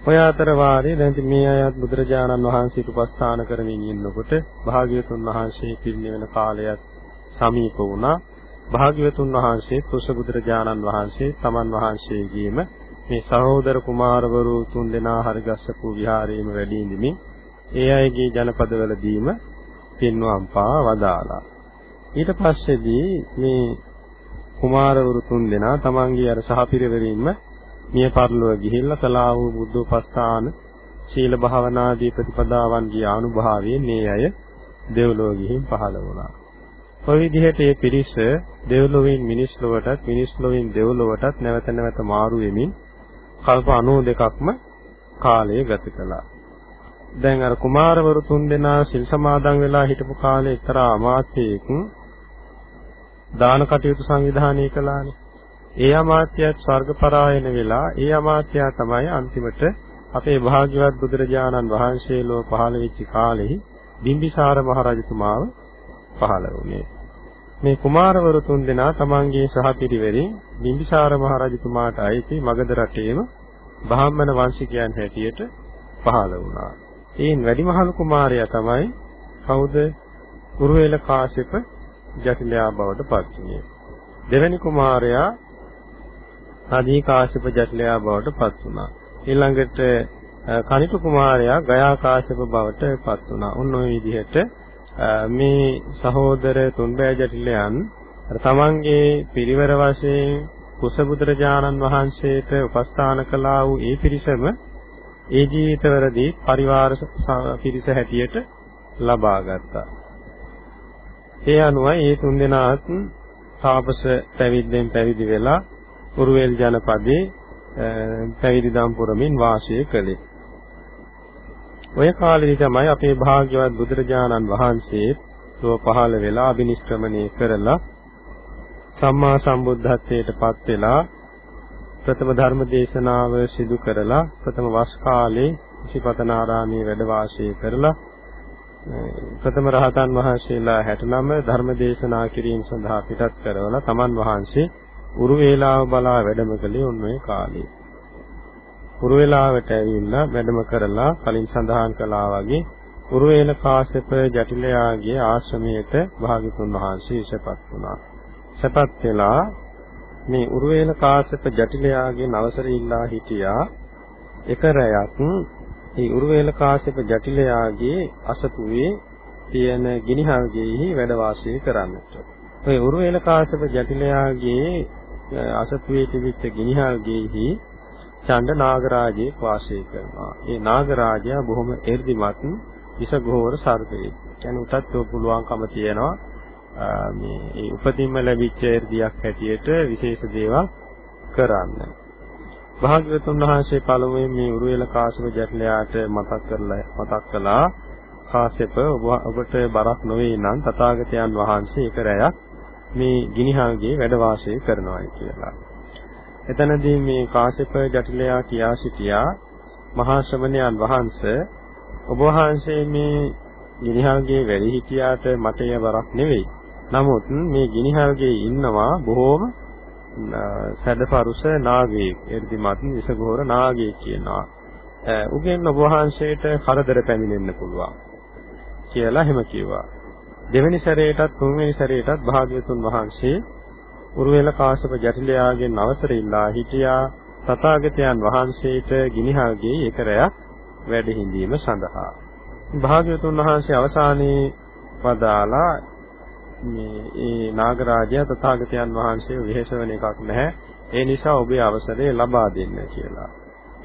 ඔය අතර වාරේ දැන් මේ අයත් බුදුරජාණන් වහන්සේට උපස්ථාන කරමින් ඉන්නකොට භාග්‍යවතුන් වහන්සේ පිරිනිවන කාලයත් සමීප වුණා. භාග්‍යවතුන් වහන්සේ කුස බුදුරජාණන් වහන්සේ තමන් වහන්සේගේම මේ සහෝදර කුමාරවරු තුන්දෙනා හරිගස්සපු විහාරයේම වැඩි ඉඳිමින් ඒ අයගේ ජනපදවලදීම පින්වම් පා වදාලා. ඊට පස්සේදී මේ කුමාරවරු තුන්දෙනා තමන්ගේ අර සහපිරවරින්ම මිය පරලොව ගිහිල්ලා කලා වූ බුද්ධෝපස්ථාන සීල භාවනාදී ප්‍රතිපදාවන්ගේ ආනුභාවයෙන් මේ අය දෙව්ලොව ගිහින් පහළ වුණා. ඔය විදිහට මේ පිරිස දෙව්ලොවින් මිනිස් ලොවටත් මිනිස් ලොවින් දෙව්ලොවටත් නැවත නැවත මාරු වෙමින් කල්ප 92ක්ම කාලය ගත කළා. දැන් අර කුමාරවරු තුන්දෙනා සිල් සමාදන් වෙලා හිටපු කාලේ එක්තරා අමාත්‍යයෙක් දාන කටයුතු සංවිධානය කළානේ. ඒ අමාත්‍යයත් ස්වර්ගපරායන වෙලා ඒ අමාත්‍යයා තමයි අන්තිමට අපේ භාග්‍යවත් බුදුරජාණන් වහන්සේ ලෝ පහළ වෙච්ච කාලෙහි බිම්බිසාර මහරජතුමාව පහළ වුණේ. මේ කුමාරවරු තුන්දෙනා තමන්ගේ සහපිරිවරින් බිම්බිසාර මහරජතුමාට අයිති මගධ රටේම බ්‍රාහ්මණ වංශිකයන් හැටියට පහළ වුණා. ඒන් වැඩිමහල් කුමාරයා තමයි කවුද? උරුවේල කාශ්‍යප ජටිලයා බවට පත් වුණේ. දෙවැනි කුමාරයා ආදී කාශ්‍යප ජටලයා බවට පත් වුණා. ඊළඟට කනිතු කුමාරයා ගයා කාශ්‍යප බවට පත් වුණා. උන් ওই විදිහට මේ සහෝදර තුන්බෑ ජටිලයන් තමන්ගේ පිරිවර වශයෙන් කුසබුදුරජාණන් වහන්සේට උපස්ථාන කළා වූ ඒ පිරිසම ඒ ජීවිතවලදී පරිවාර පිරිස හැටියට ලබා ගත්තා. ඒ අනුවයි මේ තුන්දෙනාත් තාපස පැවිද්දෙන් පැවිදි වෙලා උරුවෙල් ජනපදයේ පැවිදි දම් පුරමින් වාසය කළේ. ඔය කාලෙදි තමයි අපේ භාග්‍යවත් බුදුරජාණන් වහන්සේ ලෝ පහළ වෙලා අභිනිෂ්ක්‍රමණය කරලා සම්මා සම්බුද්ධත්වයට පත් වෙලා ප්‍රථම ධර්ම දේශනාව සිදු කරලා ප්‍රථම වස් කාලේ සිපතනාරාමයේ වැඩ වාසය කරලා ප්‍රථම රහතන් වහන්සේලා 69 ධර්ම දේශනා කිරීම සඳහා පිටත් කරවලා තමන් වහන්සේ උරු වේලාව බලා වැඩම කළේ උන්වේ කාලේ. උරු වේලාවට ඇවිල්ලා වැඩම කරලා කලින් සඳහන් කළා වගේ උරු වේල කාශ්‍යප ජටිලයාගේ ආශ්‍රමයට භාග්‍යතුන් වහන්සේ ඉසපත් වුණා. සපත් වෙලා මේ උරු වේල කාශ්‍යප ජටිලයාගේ නවසර ඉල්ලා හිටියා එක රැයක් ඒ උරුවේල කාශ්‍යප ජටිලයාගේ අසපුවේ තියෙන ගිනිහල්ගෙහි වැඩ වාසය කරන්නට. ඔය උරුවේල කාශ්‍යප ජටිලයාගේ අසපුවේ තිබිච්ච ගිනිහල්ගෙහි චණ්ඩ නාගරාජේ වාසය කරනවා. ඒ නාගරාජයා බොහොම එර්දිමත් විසගෝර සර්පයෙක්. කියන්නේ උටත් පුළුවන්කම තියෙනවා මේ ඒ උපතින්ම ලැබිච්ච එර්දියක් හැටියට විශේෂ දේවල් කරන්න. භාග්‍යවතුන් වහන්සේ පළමුවෙන් මේ උරුවෙල කාශ්‍යප ජටලයාට මතක් කරලා මතක් කළා කාශ්‍යප ඔබට බරක් නොවේ නම් තථාගතයන් වහන්සේ එක රැයක් මේ ගිනිහල්ගේ වැඩ වාසය කරනවායි කියලා. එතනදී මේ කාශ්‍යප ජටලයා කියා සිටියා මහා ශ්‍රමණයන් වහන්සේ ඔබ වහන්සේ මේ ගිනිහල්ගේ වැඩි හිටියාට මට එය බරක් නෙවෙයි. නමුත් මේ ගිනිහල්ගේ ඉන්නවා බොහෝම සැඩපරුස නාගයෙක් එර්දිමත් විසගෝර නාගයෙක් කියනවා. උගෙන් ඔබ වහන්සේට කරදර පැමිණෙන්න පුළුවන් කියලා එහෙම කිව්වා. දෙවෙනි සැරේටත් තුන්වෙනි සැරේටත් භාග්‍යවතුන් වහන්සේ උරුවෙල කාශ්‍යප ජටිලයාගෙන් අවසර ඉල්ලා හිටියා තථාගතයන් වහන්සේට ගිනිහල්ගේ එකරයක් වැඩ හිඳීම සඳහා. භාග්‍යවතුන් වහන්සේ අවසානයේ වදාලා මේ ඒ නාගරාජයා තථාගතයන් වහන්සේ විහෙස වෙන එකක් නැහැ. ඒ නිසා ඔබේ අවසරය ලබා දෙන්න කියලා.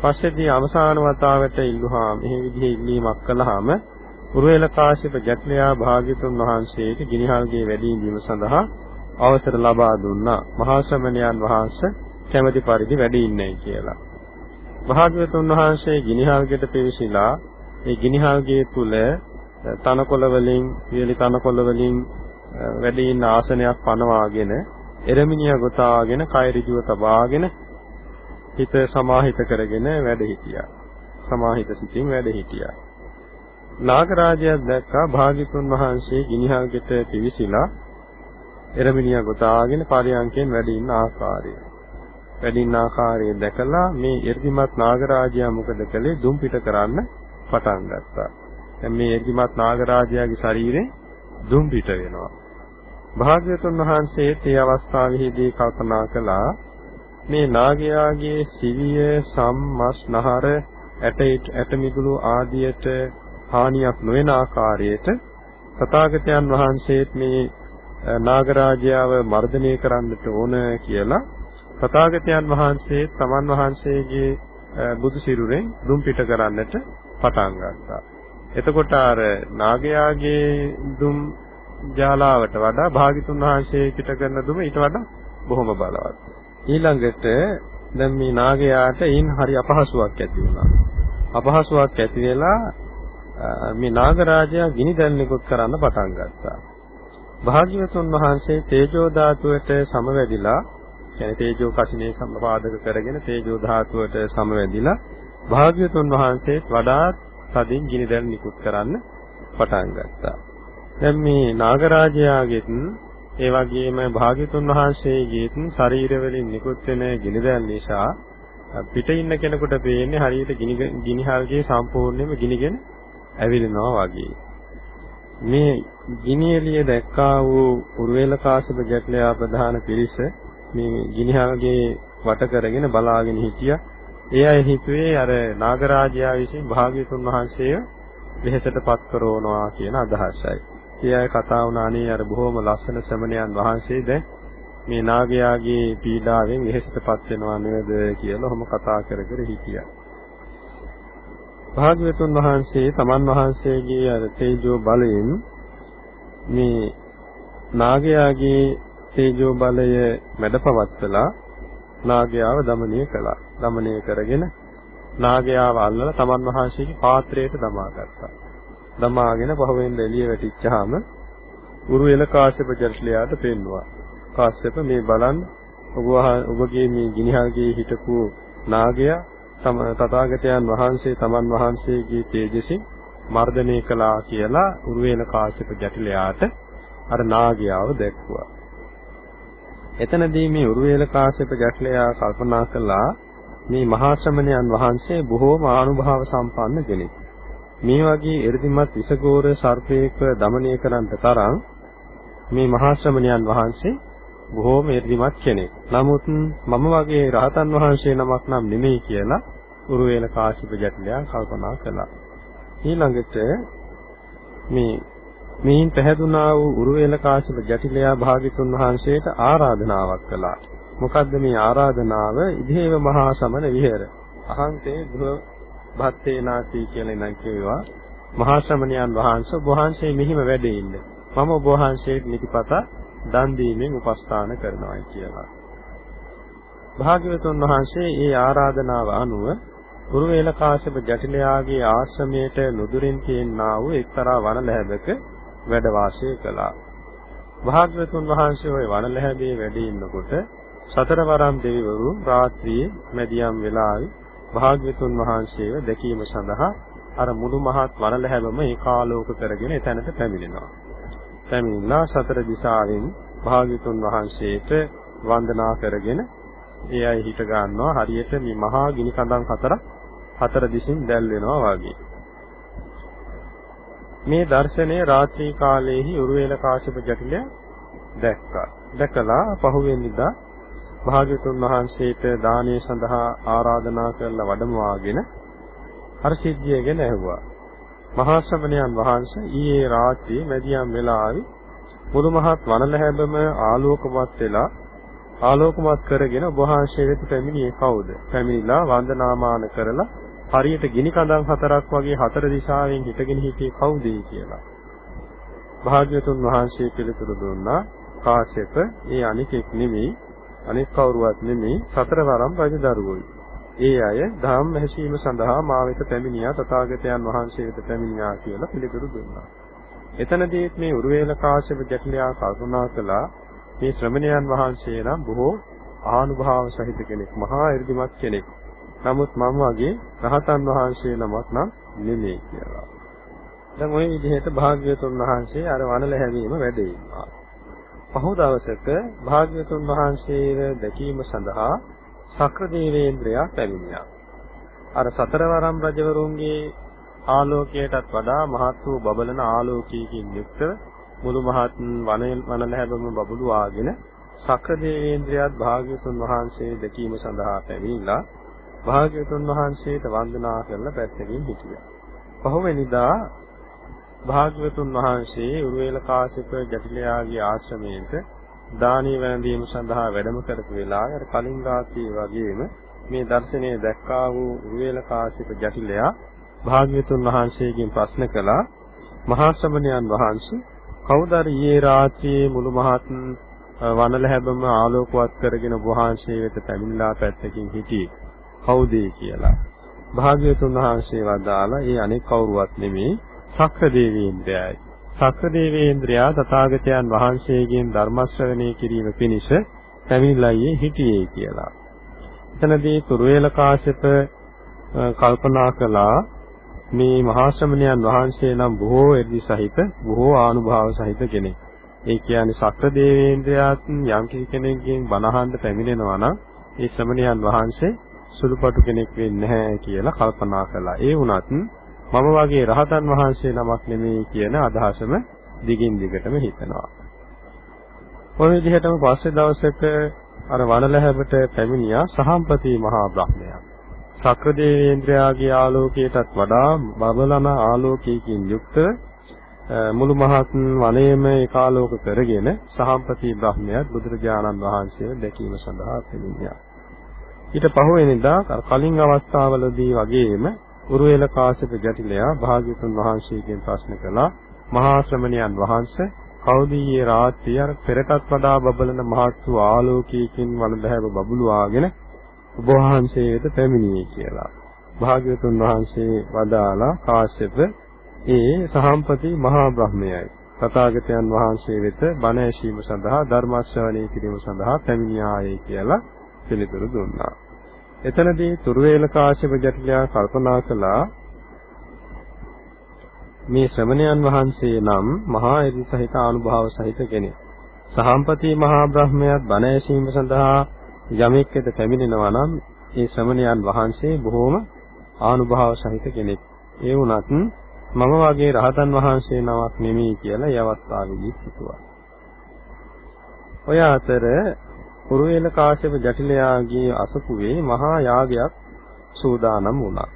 පස්සේදී අවසාන වතාවට ඉල්ලුවා මෙහි විදිහේ ඉල්ලීමක් කළාම උරුවේල කාශ්‍යප ජට්ලයා භාග්‍යතුන් වහන්සේට ගිනිහල්ගේ වැඩි සඳහා අවසර ලබා දුන්නා. මහා ශ්‍රමණයන් වහන්සේ කැමැති පරිදි වැඩි ඉන්නේ කියලා. භාග්‍යවතුන් වහන්සේ ගිනිහල්ගෙට පිවිසිලා ඒ ගිනිහල්ගේ තුල තනකොළ වලින්, පියලි තනකොළ වලින් වැඩ ඉන්න ආසනයක් පනවාගෙන එරමිනිය ගොතාගෙන කය ඍජුව තබාගෙන හිත සමාහිත කරගෙන වැඩ හිටියා. සමාහිත සිතින් වැඩ හිටියා. නාගරාජයා දැක්කා භාග්‍යතුන් වහන්සේ ගිනිහල්ගෙට පිවිසිලා එරමිනිය ගොතාගෙන පරියන්කෙන් වැඩ ඉන්න ආකාරය. වැඩ ඉන්න ආකාරය දැකලා මේ එර්දිමත් නාගරාජයා මොකද කළේ දුම් පිට කරන්න පටන් ගත්තා. දැන් මේ එර්දිමත් නාගරාජයාගේ ශරීරේ දුම් පිට වෙනවා. භාග්‍යවතුන් වහන්සේ ඒ අවස්ථාවේදී කල්පනා කළා මේ නාගයාගේ සිවිය සම්මස් නහර ඇට ඇට මිදුළු ආදියට හානියක් නොවන ආකාරයට තථාගතයන් වහන්සේත් මේ නාගරාජයාව මර්ධනය කරන්නට ඕන කියලා තථාගතයන් වහන්සේ තමන් වහන්සේගේ බුදු සිරුරෙන් දුම් පිට කරන්නට පටන් ගත්තා. එතකොට අර නාගයාගේ දුම් ජාලාවට වඩා භාගිතුන් වහන්සේ පිට කරන දුම ඊට වඩා බොහොම බලවත්. ඊළඟට දැන් මේ නාගයාට ඉන් හරි අපහසුාවක් ඇති වුණා. අපහසුාවක් ඇති වෙලා මේ නාගරාජයා ගිනි දැල්නිකුත් කරන්න පටන් ගත්තා. භාග්‍යවතුන් වහන්සේ තේජෝ ධාතුවට සමවැදිලා කියන්නේ තේජෝ කසිනේ සම්පාදක කරගෙන තේජෝ ධාතුවට සමවැදිලා භාග්‍යවතුන් වහන්සේත් වඩාත් තදින් ගිනි දැල් නිකුත් කරන්න පටන් ගත්තා. දැන් මේ නාගරාජයාගෙත් ඒ වගේම භාග්‍යතුන් වහන්සේගේත් ශරීරවලින් නිකුත් වෙන ගිනිදැල් නිසා පිට ඉන්න කෙනෙකුට පේන්නේ හරියට ගිනිහල්ගේ සම්පූර්ණයෙන්ම ගිනිගෙන ඇවිලෙනවා වගේ. මේ ගිනි එළිය දැක්කා වූ උරුවේල කාශ්‍යප ජටලයා ප්‍රධාන පිරිස මේ ගිනිහල්ගේ වට කරගෙන බලාගෙන හිටියා. ඒ අය හිතුවේ අර නාගරාජයා විසින් භාග්‍යතුන් වහන්සේව වෙහෙසටපත් කරනවා කියන අදහසයි. ඒ අය කතා වුණානේ අර බොහොම ලස්සන ශ්‍රමණයන් වහන්සේ දැන් මේ නාගයාගේ පීඩාවෙන් එහෙසටපත් වෙනවා නේද කියලා ඔහොම කතා කර කර හිටියා. භාග්‍යවතුන් වහන්සේ තමන් වහන්සේගේ අර තේජෝ බලයෙන් මේ නාගයාගේ තේජෝ බලය මැඩපවත්ලා නාගයාව দমনය කළා. দমনය කරගෙන නාගයාව අල්ලලා තමන් වහන්සේගේ පාත්‍රයට දමා ගත්තා. දමාගෙන පහුවෙන් එළිය වැටිච්චාම ගුරු එල කාශ්‍යප ජර්ෂලයාට පෙන්නවා. කාශ්‍යප මේ බලන්න ඔබ ඔබගේ මේ ගිනිහල්ගේ හිටපු නාගයා තම තථාගතයන් වහන්සේ තමන් වහන්සේගේ තේජසින් මර්ධනය කළා කියලා උරුවේල කාශ්‍යප ජටිලයාට අර නාගයාව දැක්ුවා. එතනදී මේ උරුවේල කාශ්‍යප ජටිලයා කල්පනා කළා මේ මහා ශ්‍රමණයන් වහන්සේ බොහෝම ආනුභාව සම්පන්න කෙනෙක්. මේ වගේ එරිදිමත් විසගෝර සර්පයෙක්ව দমনය කරන්න තරම් මේ මහා ශ්‍රමණයන් වහන්සේ බොහෝම එරිදිමත් කෙනෙක්. නමුත් මම වගේ රහතන් වහන්සේ නමක් නම් නෙමෙයි කියලා උරුවේල කාශ්‍යප ජටලයා කල්පනා කළා. ඊළඟට මේ මේන් පැහැදුනා වූ උරුවේල කාශ්‍යප ජටිලයා භාග්‍යතුන් වහන්සේට ආරාධනාවක් කළා. මොකද්ද මේ ආරාධනාව? ඉදේව මහා සමන විහෙර. අහංතේ ගෘහ භත්තේනාති කියලා නම් කියනවා. මහා ශ්‍රමණයන් වහන්සේ ඔබ වහන්සේ මෙහිම වැඩ ඉන්න. මම ඔබ වහන්සේට නිතිපත දන් දීමෙන් උපස්ථාන කරනවායි කියලා. භාග්‍යවතුන් වහන්සේ ඒ ආරාධනාව අනුව කුරුවේල කාශ්‍යප ජටිලයාගේ ආශ්‍රමයට නුදුරින් තියෙනා වූ එක්තරා වනලැබක වැඩ වාසය කළා. භාග්‍යවතුන් වහන්සේ ওই වනලැබේ වැඩ ඉන්නකොට සතරවරම් දෙවිවරු රාත්‍රියේ මැදියම් වෙලාවේ භාග්‍යවතුන් වහන්සේව දැකීම සඳහා අර මුළු මහත් වනලැබම ඒකාලෝක කරගෙන එතැනට පැමිණෙනවා. පැමිණලා සතර දිශාවෙන් භාග්‍යවතුන් වහන්සේට වන්දනා කරගෙන ඒ අය හිට ගන්නවා හරියට මේ මහා ගිනි කඳන් හතරක් හතර දිසින් දැල් වෙනවා වගේ. මේ දර්ශනය රාත්‍රී කාලයේහි උරුවේල කාශ්‍යප ජටිලය දැක්කා. දැකලා පහුවෙනිදා භාග්‍යතුන් වහන්සේට දානය සඳහා ආරාධනා කරලා වඩමවාගෙන අර සිද්ධිය ගැන ඇහුවා. මහා ශ්‍රමණයන් වහන්සේ ඊයේ රාත්‍රියේ මැදියම් වෙලාවේ මුළු මහත් වනලැහැබම ආලෝකමත් වෙලා ආලෝකමත් කරගෙන ඔබ වහන්සේ වෙත පැමිණියේ කවුද? පැමිණිලා වන්දනාමාන කරලා හරියට ගිනි කඳන් හතරක් වගේ හතර දිශාවෙන් හිටගෙන හිටියේ කවුද කියලා. භාග්‍යතුන් වහන්සේ පිළිතුරු දුන්නා කාශ්‍යප ඒ අනිකෙක් නෙමෙයි අනෙක් කවුරුවත් නෙමෙයි සතරවරම් රජදරුවෝයි. ඒ අය ධම්ම හැසීම සඳහා මා වෙත පැමිණියා තථාගතයන් වහන්සේ වෙත පැමිණියා කියලා පිළිතුරු දුන්නා. එතනදී මේ උරුවේල කාශ්‍යප ගැටලයා කරුණා කළා මේ ශ්‍රමණයන් වහන්සේ නම් බොහෝ ආනුභාව සහිත කෙනෙක් මහා 이르දිමත් කෙනෙක්. නමුත් මම වගේ රහතන් වහන්සේ නමක් නම් නෙමෙයි කියලා. දැන් ওই විදිහට භාග්‍යවතුන් වහන්සේ අර වනල හැවීම වැඩේ ඉන්නවා. පහු දවසක භාග්‍යවතුන් වහන්සේව දැකීම සඳහා සක්‍ර දේවේන්ද්‍රයා පැමිණියා. අර සතරවරම් රජවරුන්ගේ ආලෝකයටත් වඩා මහත් වූ බබලන ආලෝකයකින් යුක්තව මුළු මහත් වන වනලැබම බබළු ආගෙන සක්‍ර දේවේන්ද්‍රයාත් භාග්‍යවතුන් වහන්සේ දැකීම සඳහා පැමිණිලා භාග්‍යවතුන් වහන්සේට වන්දනා කරලා පැත්තකින් හිටියා. පහුවෙනිදා භාග්‍යවතුන් වහන්සේ උරුවේල කාශ්‍යප ජටිලයාගේ ආශ්‍රමයට දානීය වැඳීම සඳහා වැඩම කරපු වෙලාවේ අර කලින් රාත්‍රියේ වගේම මේ දර්ශනය දැක්කා වූ උරුවේල කාශ්‍යප ජටිලයා භාග්‍යවතුන් වහන්සේගෙන් ප්‍රශ්න කළා මහා ශ්‍රමණයන් වහන්සේ කවුද ඊයේ රාත්‍රියේ මුළු මහත් වනලැබම ආලෝකවත් කරගෙන වහන්සේ වෙත පැමිණලා පැත්තකින් හිටියේ කවුද කියලා. භාග්‍යවතුන් වහන්සේ වදාලා ඒ අනෙක් කවුරුවත් නෙමෙයි සක්‍ර දේවේන්ද්‍රයයි. සක්‍ර දේවේන්ද්‍රයා තථාගතයන් වහන්සේගෙන් ධර්ම ශ්‍රවණය කිරීම පිණිස පැමිණිලායේ හිටියේ කියලා. එතනදී තුරුවේල කාශ්‍යප කල්පනා කළා මේ මහා ශ්‍රමණයන් වහන්සේ නම් බොහෝ එර්දි සහිත බොහෝ ආනුභාව සහිත කෙනෙක්. ඒ කියන්නේ සක්‍ර දේවේන්ද්‍රයාත් යම් කෙනෙක්ගෙන් බණහඬ පැමිණෙනවා නම් ඒ ශ්‍රමණයන් වහන්සේ සුළුපටු කෙනෙක් වෙන්නේ නැහැ කියලා කල්පනා කළා. ඒ වුණත් මම වගේ රහතන් වහන්සේ නමක් නෙමෙයි කියන අදහසම දිගින් දිගටම හිතනවා. ඔය විදිහටම පස්සේ දවසක අර වනලැහැබට පැමිණියා සහම්පති මහා බ්‍රහ්මයා. සක්‍ර දේවේන්ද්‍රයාගේ ආලෝකයටත් වඩා බබලන ආලෝකයකින් යුක්ත මුළු මහත් වනයේම ඒකාලෝක කරගෙන සහම්පති බ්‍රහ්මයාත් බුදුරජාණන් වහන්සේව දැකීම සඳහා පැමිණියා. ඊට පහුවෙනිදා කලින් අවස්ථාවලදී වගේම උරුවේල කාශ්‍යප ජටිලයා භාග්‍යතුන් වහන්සේගෙන් ප්‍රශ්න කළා මහා ශ්‍රමණයන් වහන්සේ කවුද ඊයේ රාත්‍රිය අර පෙරටත් වඩා බබලන මහත් වූ ආලෝකයකින් වළඳහැව බබළුවාගෙන ඔබ වහන්සේ වෙත පැමිණියේ කියලා. භාග්‍යවතුන් වහන්සේ වදාලා කාශ්‍යප ඒ සහම්පති මහා බ්‍රහ්මයයි. තථාගතයන් වහන්සේ වෙත බණ ඇසීම සඳහා ධර්ම ශ්‍රවණය කිරීම සඳහා පැමිණියායේ කියලා පිළිතුරු දුන්නා. එතනදී තුරුවේල කාශ්‍යප ජටිලයා කල්පනා කළා මේ ශ්‍රමණයන් වහන්සේ නම් මහා එදි සහිත අනුභව සහිත කෙනෙක්. සහම්පති මහා බ්‍රහ්මයාත් බණ ඇසීම සඳහා යමෙක් වෙත පැමිණෙනවා නම් ඒ ශ්‍රමණයන් වහන්සේ බොහෝම ආනුභාව සහිත කෙනෙක්. ඒ වුණත් මම වගේ රහතන් වහන්සේ නමක් නෙමෙයි කියලා ඒ අවස්ථාවේදී හිතුවා. ඔය අතර පුරුවේල කාශ්‍යප ජටිලයාගේ අසපුවේ මහා යාගයක් සූදානම් වුණා.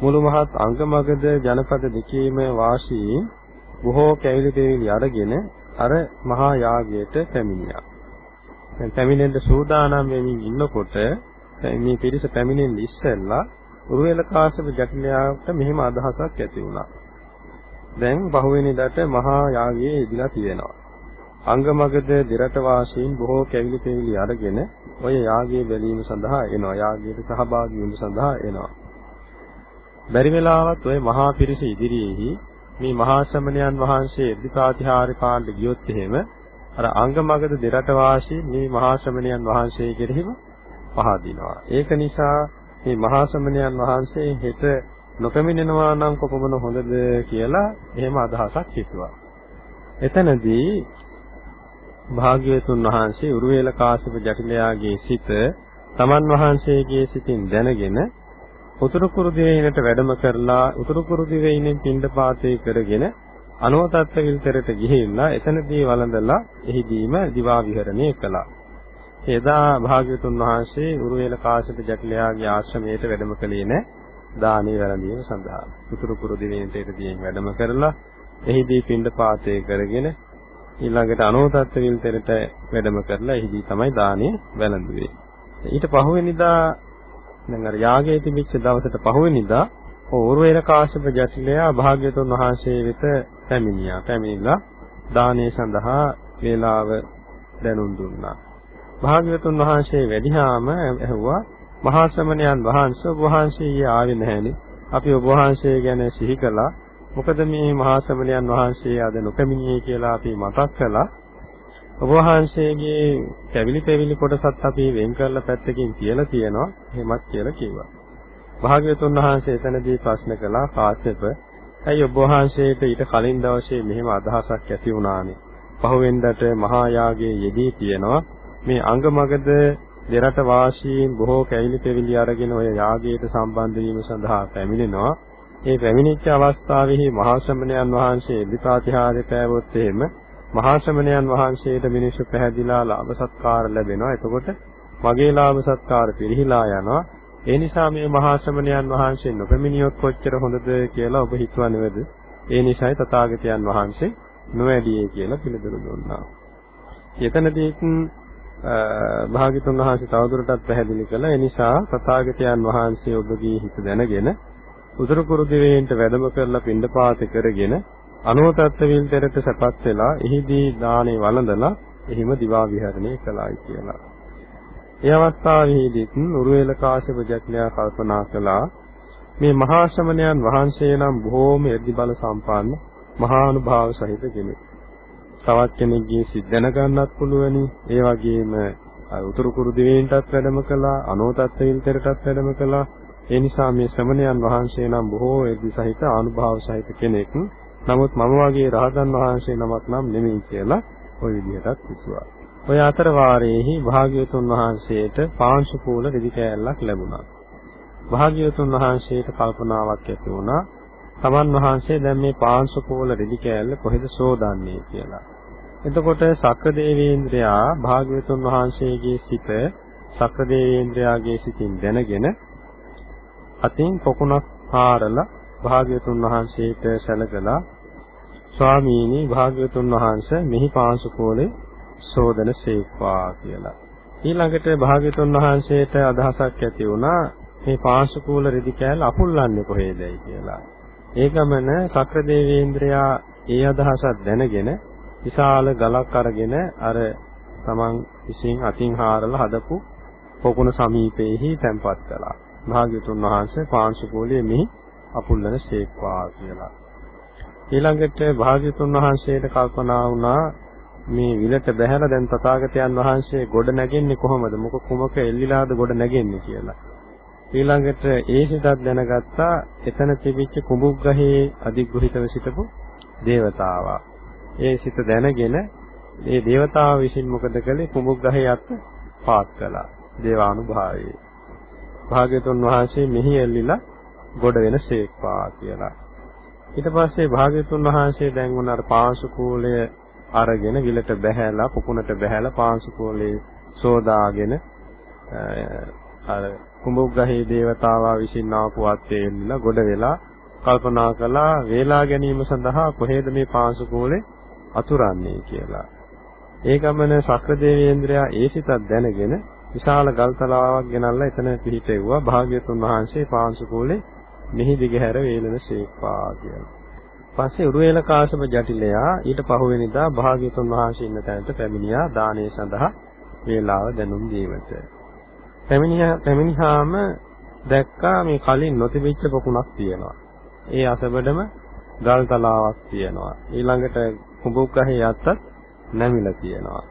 මුළු මහත් අංගමගද ජනපද දෙකේම වාසී බොහෝ කැවිලි දෙවිලි අරගෙන අර මහා යාගයට පැමිණියා. දැන් පැමිණෙන්න සූදානම් වෙමින් ඉන්නකොට මේ පිරිස පැමිණෙන්න ඉස්සෙල්ලා උරුවෙල කාශ්‍යප ජටිලයාට මෙහිම අදහසක් ඇති වුණා. දැන් බහුවෙනිදට මහා යාගයේ ඉදිලා තියෙනවා. අංගමගද දිරට වාසීන් බොහෝ කැවිලි පෙවිලි අරගෙන ඔය යාගයේ බැලීම සඳහා එනවා. යාගයට සහභාගී වීම සඳහා එනවා. බැරි වෙලාවත් ඔය මහා පිරිස ඉදිරියේහි මේ මහා ශ්‍රමණයන් වහන්සේ ඉදිපාතිහාරි කාණ්ඩ ගියොත් එහෙම අර අංගමගද දෙරට වාසී මේ මහා ශ්‍රමණයන් වහන්සේ කෙරෙහිම පහදිනවා. ඒක නිසා මේ මහා ශ්‍රමණයන් වහන්සේ හෙට නොපැමිණෙනවා නම් කොපමණ හොඳද කියලා එහෙම අදහසක් හිතුවා. එතනදී භාග්‍යවතුන් වහන්සේ උරුවේල කාශ්‍යප ජටිලයාගේ සිත තමන් වහන්සේගේ සිතින් දැනගෙන උතුරු කුරු දිවයිනට වැඩම කරලා උතුරු කුරු දිවයිනෙන් පින්ඩපාතේ කරගෙන අනෝතත්ත විල්තරට ගිහිල්ලා එතනදී වළඳලා එහිදීම දිවා විහරණය කළා. එදා භාග්‍යතුන් වහන්සේ උරුවේල කාශ්‍යප ජටිලයාගේ ආශ්‍රමයට වැඩම කළේ නැහැ. දානීය වැළඳීම සඳහා. උතුරු කුරු දිවයිනට එතදී වැඩම කරලා එහිදී පින්ඩපාතේ කරගෙන ඊළඟට අනෝතත්ත විල්තරට වැඩම කරලා එහිදී තමයි දානේ වැළඳුවේ. ඊට පහුවෙනිදා දැන් අර යාගයේ තිබිච්ච දවසට පහුවෙනිදා ඕර්වේල කාශ්‍යප ජටිලයා භාග්‍යතුන් වහන්සේ වෙත පැමිණියා. පැමිණිලා දානේ සඳහා වේලාව දැනුම් දුන්නා. භාග්‍යවතුන් වහන්සේ වැඩිහාම ඇහුවා මහා ශ්‍රමණයන් වහන්සේ ඔබ වහන්සේ ආවේ නැහැනේ. අපි ඔබ වහන්සේ ගැන සිහි කළා. මොකද මේ මහා ශ්‍රමණයන් වහන්සේ අද නොපැමිණියේ කියලා අපි මතක් කළා. ඔබ වහන්සේගේ කැවිලි පෙවිලි කොටසත් අපි වෙන් කරලා පැත්තකින් තියලා තියෙනවා. එහෙමත් කියලා කිව්වා. භාග්‍යවතුන් වහන්සේ එතනදී ප්‍රශ්න කළා කාශ්‍යප ඇයි ඔබ වහන්සේට ඊට කලින් දවසේ මෙහෙම අදහසක් ඇති වුණානේ. පහුවෙන්දට මහා යාගයේ යෙදී තියෙනවා. මේ අංගමගද දෙරට වාසීන් බොහෝ කැවිලි පෙවිලි අරගෙන ඔය යාගයට සම්බන්ධ වීම සඳහා පැමිණෙනවා. ඒ පැමිණිච්ච අවස්ථාවෙහි මහා ශ්‍රමණයන් වහන්සේ ඉදිපාතිහාරය පෑවොත් එහෙම මහා ශ්‍රමණයන් වහන්සේට මිනිස්සු පැහැදිලා ලාභ සත්කාර ලැබෙනවා. එතකොට මගේ ලාභ සත්කාර පිරිහිලා යනවා. ඒ නිසා මේ මහා ශ්‍රමණයන් වහන්සේ නොපැමිණියොත් කොච්චර හොඳද කියලා ඔබ හිතවනවද? ඒ නිසායි තථාගතයන් වහන්සේ නොවැඩියේ කියලා පිළිතුරු දුන්නා. එතනදී භාග්‍යතුන් වහන්සේ තවදුරටත් පැහැදිලි කළා. ඒ නිසා තථාගතයන් වහන්සේ ඔබගේ හිත දැනගෙන උතුරු කුරු දිවයින්ට වැඩම කරලා පින්ඩපාත කරගෙන අනුතත්ත්ව විල්තරට සපත් වෙලා එහිදී දානේ වළඳලා එහිම දිවා විහරණය කළායි කියලා. ඒ අවස්ථාවේදීත් උරුවේල කාශ්‍යප ජඥා කල්පනා කළා මේ මහා ශ්‍රමණයන් වහන්සේ නම් බොහෝම එද්දි බල සම්පන්න මහානුභාව සහිත කෙනෙක්. තවත් කෙනෙක්ගේ සිත් දැනගන්නත් පුළුවනි. ඒ වගේම උතුරු කුරු දිවයින්ටත් වැඩම කළා, අනෝතත්ත්ව විල්තරටත් වැඩම කළා. ඒ නිසා මේ ශ්‍රමණයන් වහන්සේ නම් බොහෝ එද්දි සහිත ආනුභාව සහිත කෙනෙක්. නමුත් මම වගේ රහතන් වහන්සේ නමක් නම් නෙමෙයි කියලා ওই විදිහටත් හිතුවා. ඔය අතර වාරයේහි භාග්‍යවතුන් වහන්සේට පාංශු කූල රෙදි කෑල්ලක් ලැබුණා. භාග්‍යවතුන් වහන්සේට කල්පනාවක් ඇති වුණා. තමන් වහන්සේ දැන් මේ පාංශු කූල රෙදි කෑල්ල කොහෙද සෝදන්නේ කියලා. එතකොට සක්‍රදේවේන්ද්‍රයා භාග්‍යවතුන් වහන්සේගේ සිත සක්‍රදේවේන්ද්‍රයාගේ සිතින් දැනගෙන අතින් පොකුණක් පාරලා භාග්‍යවතුන් වහන්සේට සැලකලා ස්වාමීනි භාග්‍යවතුන් වහන්සේ මෙහි පාංශුකෝලේ සෝදන සේක්වා කියලා. ඊළඟට භාග්‍යවතුන් වහන්සේට අදහසක් ඇති වුණා මේ පාංශුකෝල රෙදි කෑල්ල අපුල්ලන්නේ කොහේදයි කියලා. ඒ ගමන සක්‍රදේවේන්ද්‍රයා ඒ අදහසත් දැනගෙන විශාල ගලක් අරගෙන අර තමන් විසින් අතින් හාරලා හදපු පොකුණ සමීපයේහි තැන්පත් කළා. භාග්‍යතුන් වහන්සේ පාංශුකෝලයේ මෙහි අපුල්ලන සේක්වා කියලා. ඊළඟට භාග්‍යතුන් වහන්සේට කල්පනා වුණා මේ විලට බැහැලා දැන් තථාගතයන් වහන්සේ ගොඩ නැගෙන්නේ කොහොමද? මොක කුමක එල්ලිලාද ගොඩ නැගෙන්නේ කියලා. ඊළඟට ඒ හිතක් දැනගත්තා එතන තිබිච්ච කුඹුග්ගහේ අධිග්‍රහිතව සිටපු දේවතාවා. ඒ සිත දැනගෙන ඒ දේවතාව විසින් මොකද කළේ කුඹුග්ගහේ අත් පාත් කළා. දේවානුභාවයේ භාග්‍යතුන් වහන්සේ මෙහි එල්ලිලා ගොඩ වෙන සේක්වා කියලා. ඊට පස්සේ භාග්‍යතුන් වහන්සේ දැන් උනාර පාංශු කූලය අරගෙන විලට බැහැලා පුකුණට බැහැලා පාංශු කූලේ සෝදාගෙන අර කුඹුග්ගහේ දේවතාවා විසින් ආපු අත්යේ එල්ලලා ගොඩ වෙලා කල්පනා කළා වේලා ගැනීම සඳහා කොහෙද මේ පාංශු කූලේ අතුරන්නේ කියලා. ඒ ගමන ශක්‍ර දේවේන්ද්‍රයා ඒ සිතක් දැනගෙන විශාල ගල්තලාවක් ගෙනල්ලා එතන පිහිටෙව්වා භාග්‍යතුන් වහන්සේ පාංශු කූලේ මෙහි දිගහැර වේලන ශේක්වා කියලා. පස්සේ උරුවේල කාශ්‍යප ජටිලයා ඊට පහුවෙනිදා භාග්‍යතුන් වහන්සේ ඉන්න තැනට පැමිණියා දානය සඳහා වේලාව දැනුම් දීමට. පැමිණියා පැමිණිහාම දැක්කා මේ කලින් නොතිබිච්ච පොකුණක් තියෙනවා. ඒ අසබඩම ගල් තලාවක් තියෙනවා. ඊළඟට කුඹුක් ගහේ යත්තත් නැමිලා තියෙනවා.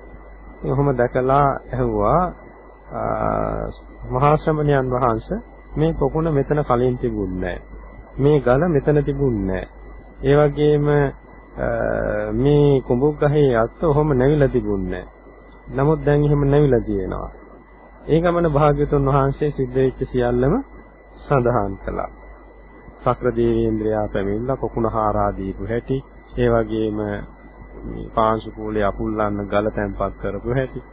එහෙම දැකලා ඇහුවා මහා ශ්‍රමණයන් වහන්සේ මේ පොකුණ මෙතන කලින් තිබුණේ මේ ගල මෙතන තිබුණේ ඒ වගේම මේ කුඹුක් ගහේ යත්ත ඔහොම නැවිලා තිබුණේ නමුත් දැන් එහෙම නැවිලා තියෙනවා. ඒ ගමන භාග්‍යතුන් වහන්සේ සිද්ධ වෙච්ච සියල්ලම සඳහන් කළා. සක්‍ර දේවේන්ද්‍රයා පැමිණලා කොකුණ හාරා දීපු හැටි, ඒ වගේම මේ පාංශු කූලේ අපුල්ලන්න ගල තැන්පත් කරපු හැටි,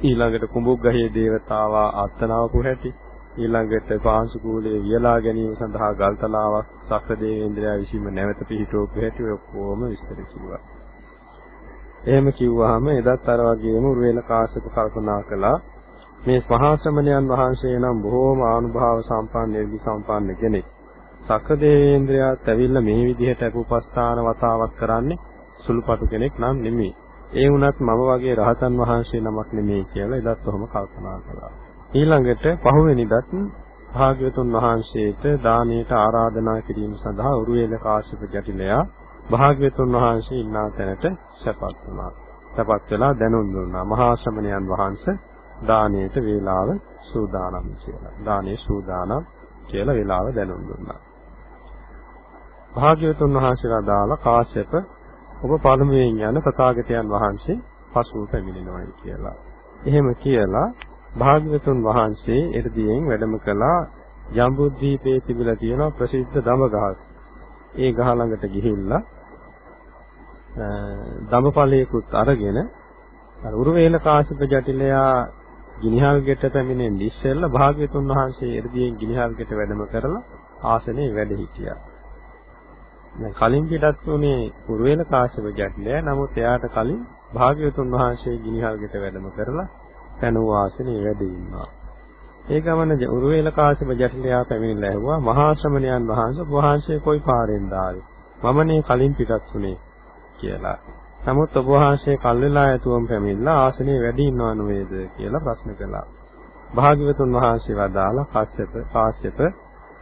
ඊළඟට කුඹුක් ගහේ දේවතාවා අත්තනවපු හැටි, ඊළඟට පාංශු කූලේ වියලා ගැනීම සඳහා ගල්තලාවක් සක්‍ර දේවේන්ද්‍රයා විසින්ම නැවත පිහිටවපු හැටි ඔක්කොම විස්තර කිව්වා. එහෙම කිව්වහම එදත් අර වගේම උරුවේල කාශ්‍යප කල්පනා කළා මේ මහා ශ්‍රමණයන් වහන්සේ නම් බොහෝම ආනුභාව සම්පන්න නිර්ගි සම්පන්න කෙනෙක්. සක්‍ර දේවේන්ද්‍රයාත් ඇවිල්ලා මේ විදිහට අපුපස්ථාන වතාවක් කරන්නේ සුළුපටු කෙනෙක් නම් නෙමෙයි. ඒ වුණත් මම වගේ රහතන් වහන්සේ නමක් නෙමෙයි කියලා එදත් ඔහොම කල්පනා කළා. ඊළඟට පහුවෙනිදත් භාග්‍යවතුන් වහන්සේට දානයට ආරාධනා කිරීම සඳහා උරුවේල කාශ්‍යප ජටිලයා භාග්‍යවතුන් වහන්සේ ඉන්නා තැනට සැපත් වුණා. සැපත් වෙලා දැනුම් දුන්නා. මහා ශ්‍රමණයන් වහන්සේ දානයට වේලාව සූදානම් කියලා. දානේ සූදානම් කියලා වේලාව දැනුම් දුන්නා. භාග්‍යවතුන් වහන්සේලා දාලා කාශ්‍යප ඔබ පළමුවෙන් යන තථාගතයන් වහන්සේ පසුව පැමිණෙනවායි කියලා. එහෙම කියලා භාග්‍යවතුන් වහන්සේ එ르දියෙන් වැඩම කළා ජම්බුද්දීපයේ තිබිලා තියෙන ප්‍රසිද්ධ දඹ ගහක්. ඒ ගහ ළඟට ගිහිල්ලා දඹපලයකුත් අරගෙන අර උරුවේල කාශ්‍යප ජටිලයා ගිනිහල් ගෙට පැමිණෙන්න ඉස්සෙල්ලා භාග්‍යතුන් වහන්සේ එ르දියෙන් ගිනිහල් ගෙට වැඩම කරලා ආසනේ වැඩ හිටියා. දැන් කලින් පිටත් උනේ උරුවේල කාශ්‍යප ජටිලයා නමුත් එයාට කලින් භාග්‍යතුන් වහන්සේ ගිනිහල් ගෙට වැඩම කරලා පැනූ ආසනේ වැඩ ඉන්නවා. ඒ ගමන උරුවේල කාශ්‍යප ජටිලයා පැමිණිලා ඇහුවා මහා ශ්‍රමණයන් වහන්සේ වහන්සේ කොයි පාරෙන්ද ආවේ? මමනේ කලින් පිටත් උනේ කියලා. නමුත් ඔබ වහන්සේ කල් වෙලා ඇතුවම් පැමිණලා ආසනේ වැඩි ඉන්නව නේද කියලා ප්‍රශ්න කළා. භාග්‍යවතුන් වහන්සේ වදාලා කාශ්‍යප කාශ්‍යප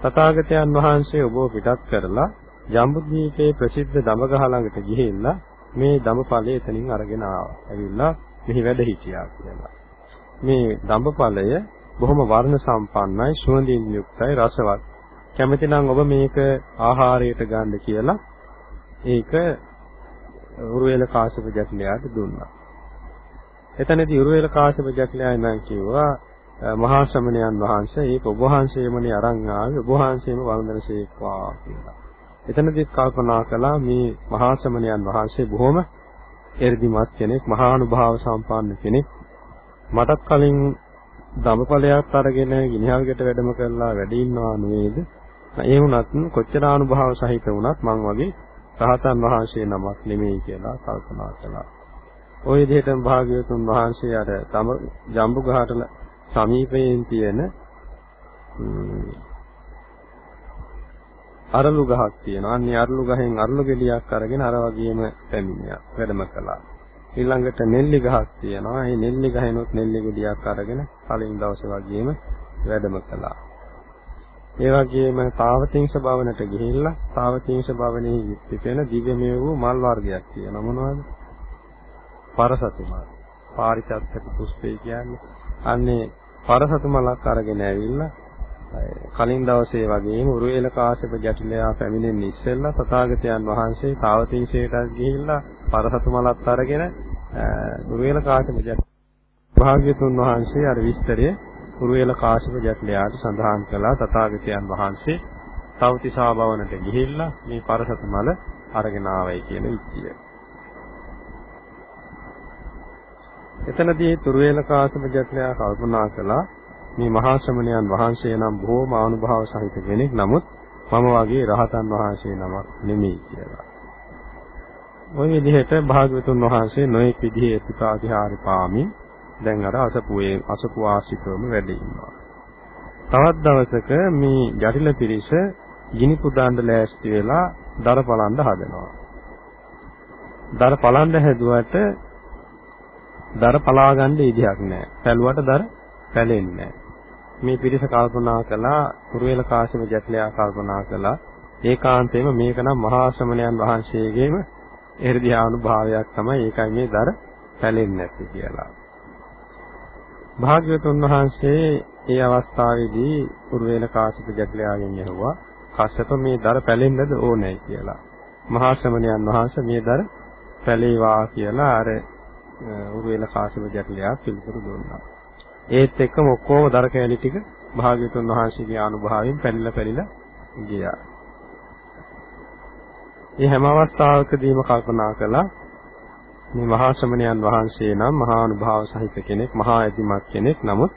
තථාගතයන් වහන්සේ ඔබව පිටත් කරලා ජම්බුද්වීපයේ ප්‍රසිද්ධ දඹගහ ළඟට ගිහිල්ලා මේ දඹපලය එතනින් අරගෙන ආවා. ඇවිල්ලා මෙහි වැඩ හිටියා කියලා. මේ දඹපලය බොහොම වර්ණ සම්පන්නයි, සුවඳින් යුක්තයි, රසවත්. කැමතිනම් ඔබ මේක ආහාරයට ගන්න කියලා ඒක උරුවේල කාශ්‍යප ජටිලයාට දුන්නා. එතනදී උරුවේල කාශ්‍යප ජටිලයා නම් කිව්වා මහා ශ්‍රමණයන් වහන්සේ ඒක ඔබ වහන්සේමනේ අරන් ආවේ ඔබ වහන්සේම වන්දනසේක්වා කියලා. එතනදී කල්පනා කළා මේ මහා ශ්‍රමණයන් වහන්සේ බොහොම එර්දිමත් කෙනෙක්, මහානුභාව සම්පන්න කෙනෙක්. මටත් කලින් ධම්මපලයක් අරගෙන ගිනිහල්කට වැඩම කරලා වැඩ ඉන්නවා නේද? ඒ වුණත් කොච්චර අනුභව සහිත වුණත් මං වගේ රහතන් වහන්සේ නමක් නෙමෙයි කියලා කල්පනා කළා. ওই විදිහටම භාග්‍යවතුන් වහන්සේ අර තම ජම්බුගහට සමීපයෙන් තියෙන අරලු ගහක් තියෙනවා. අන්නේ අරලු ගහෙන් අරලු ගෙඩියක් අරගෙන අර වගේම පැමිණියා. වැඩම කළා. ඊළඟට නෙල්ලි ගහක් තියෙනවා. ඒ නෙල්ලි ගහෙනොත් නෙල්ලි ගෙඩියක් අරගෙන කලින් දවසේ වගේම වැඩම කළා. ඒ වගේම තාවතිංශ භවනට ගිහිල්ලා තාවතිංශ භවනේ පිපෙන දිව්‍යමය වූ මල් වර්ගයක් තියෙනවා මොනවද? පරසතු මල්. පාරිචත්තක පුෂ්පය කියන්නේ. අන්නේ පරසතු මලක් අරගෙන ඇවිල්ලා කලින් දවසේ වගේම උරුවේල කාශ්‍යප ජටිලයා පැමිණෙන්න ඉස්සෙල්ලා තථාගතයන් වහන්සේ තාවතිංශයටත් ගිහිල්ලා පරසතු මලත් අරගෙන උරුවේල කාශ්‍යප ජටිල භාග්‍යතුන් වහන්සේ අර විස්තරය උරුවේල කාශ්‍යප ජටිලයාට සඳහන් කළා තථාගතයන් වහන්සේ තවතිසා භවනට ගිහිල්ලා මේ පරසතු මල අරගෙන ආවයි කියන විදිය. එතනදී තුරුවේල කාශ්‍යප ජටිලයා කල්පනා කළා මේ මහා ශ්‍රමණයන් වහන්සේ නම් බොහෝම ආනුභාව සහිත කෙනෙක්. නමුත් මම වගේ රහතන් වහන්සේ නමක් නෙමෙයි කියලා. ওই විදිහට භාග්‍යවතුන් වහන්සේ නොඑක් විදිහේ ප්‍රතිපාදිහාරි පාමින් දැන් අර අසපුවේ අසපු ආශ්‍රිතවම වැඩ ඉන්නවා. තවත් දවසක මේ ජටිල පිරිස ගිනි පුදාන්න ලෑස්ති වෙලා දර පලන්න හදනවා. දර පලන්න හැදුවට දර පලා ගන්න ඉඩයක් නැහැ. පැලුවට දර පැලෙන්නේ නැහැ. මේ පිරිස කල්පනා කළා කුරුවේල කාශ්‍යප ජටලයා කල්පනා කළා ඒකාන්තයෙන්ම මේක නම් මහා ශ්‍රමණයන් වහන්සේගේම එර්ධි ආනුභාවයක් තමයි ඒකයි මේ දර පැලෙන්නේ නැති කියලා. භාග්‍යවතුන් වහන්සේ ඒ අවස්ථාවේදී කුරුවේල කාශ්‍යප ජටලයාගෙන් ඇහුවා කස්සප මේ දර පැලෙන්නද ඕනේ කියලා. මහා ශ්‍රමණයන් වහන්සේ මේ දර පැලේවා කියලා අර උරුවේල කාශ්‍යප ජටලයා පිළිතුරු දුන්නා. ඒත් එක්කම ඔක්කොම දර කැලි ටික භාග්‍යතුන් වහන්සේගේ අනුභවයෙන් පැලිලා පැලිලා ගියා. මේ හැම අවස්ථාවකදීම කල්පනා කළා මේ මහා ශ්‍රමණයන් වහන්සේ නම් මහා අනුභව සහිත කෙනෙක්, මහා ඇතිමත් කෙනෙක්. නමුත්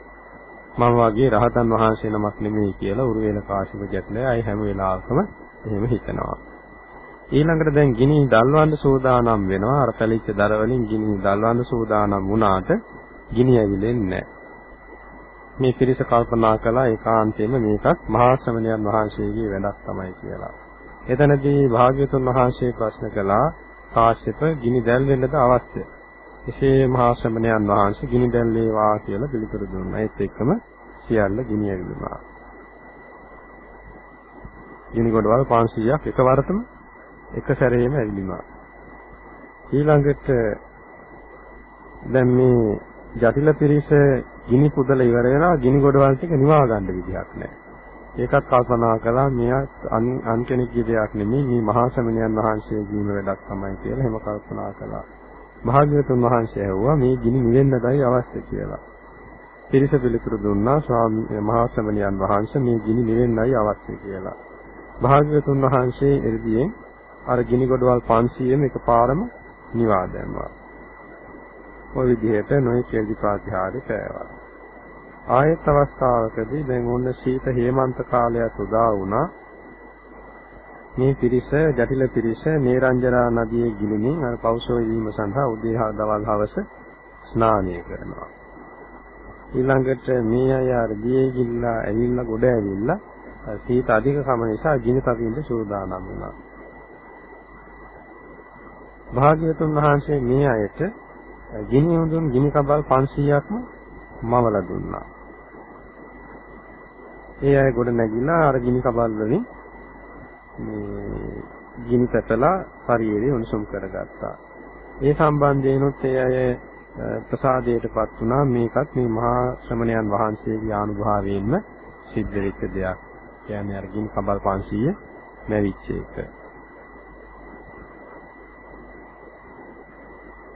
මම වගේ රහතන් වහන්සේ නමක් නෙමෙයි කියලා උරුවේල කාශ්‍යප ජටලය අය හැම වෙලාවකම එහෙම හිතනවා. ඊළඟට දැන් ගිනි දල්වන්න සූදානම් වෙනවා. අර පැලිච්ච දර වලින් ගිනි දල්වන්න සූදානම් වුණාට ගිනි ඇවිලෙන්නේ නැහැ. මේ පිරිස කල්පනා කළා ඒකාන්තයෙන්ම මේකත් මහා ශ්‍රමණයන් වහන්සේගේ වැඩක් තමයි කියලා. එතනදී භාග්‍යතුන් වහන්සේ ප්‍රශ්න කළා කාශ්‍යප ගිනි දැල් වෙන්නද අවශ්‍ය? එසේ මහා ශ්‍රමණයන් වහන්සේ ගිනි දැල් වේවා කියලා පිළිතුරු දුන්නා. ඒත් එක්කම සියල්ල ගිනි ඇවිලුණා. ගිනි ගොඩවල් 500ක් එකවරටම එක සැරේම ඇවිලුණා. ඊළඟට දැන් මේ ජටිල පිරිස ගිනි පුදල ඉවර වෙනවා ගිනි ගොඩවල් ටික නිවා ගන්න විදියක් නැහැ. ඒකත් කල්පනා කළා මෙයත් අන් කෙනෙක්ගේ දෙයක් නෙමෙයි මේ මහා සමණයන් වහන්සේ ජීවන වැඩක් තමයි කියලා එහෙම කල්පනා කළා. භාග්‍යවතුන් වහන්සේ ඇහුවා මේ ගිනි නිවෙන්නටයි අවශ්‍ය කියලා. පිරිස පිළිතුරු දුන්නා ස්වාමී මහා සමණයන් වහන්සේ මේ ගිනි නිවෙන්නයි අවශ්‍ය කියලා. භාග්‍යවතුන් වහන්සේ එ르දීෙන් අර ගිනි ගොඩවල් 500ම එකපාරම නිවා දැම්මා. ඔය විදිහට නොයෙක් කෙල්දි ප්‍රාතිහාර්ය පෑවා. ආයත් අවස්ථාවකදී දැන් ඔන්න සීත හේමන්ත කාලයක් උදා වුණා. මේ පිරිස ජටිල පිරිස නේරංජරා නදියේ ගිලිමින් අර පෞසෝ වීම සඳහා උදේ දවල් හවස ස්නානය කරනවා. ඊළඟට මේ අය අර දියේ ගිල්ලා ඇවිල්ලා ගොඩ ඇවිල්ලා සීත අධිකකම නිසා ගිනි තපින්න සූදානම් වුණා. භාග්‍යවතුන් වහන්සේ මේ අයට ගිනි හොඳුන් ගිනි කබල් 500ක්ම මවලා දුන්නා. ඒ අය ගොඩ නැගිලා අර ගිනි කබල් වලින් මේ ගිනි පැතලා ශරීරය උණුසුම් කරගත්තා. ඒ සම්බන්ධයෙන්ොත් ඒ අය ප්‍රසාදයටපත් වුණා මේකත් මේ මහා ශ්‍රමණයන් වහන්සේගේ ආනුභාවයෙන්ම සිද්ධ වෙච්ච දෙයක්. කියන්නේ අර ගිනි කබල් 500 මැවිච්ච එක.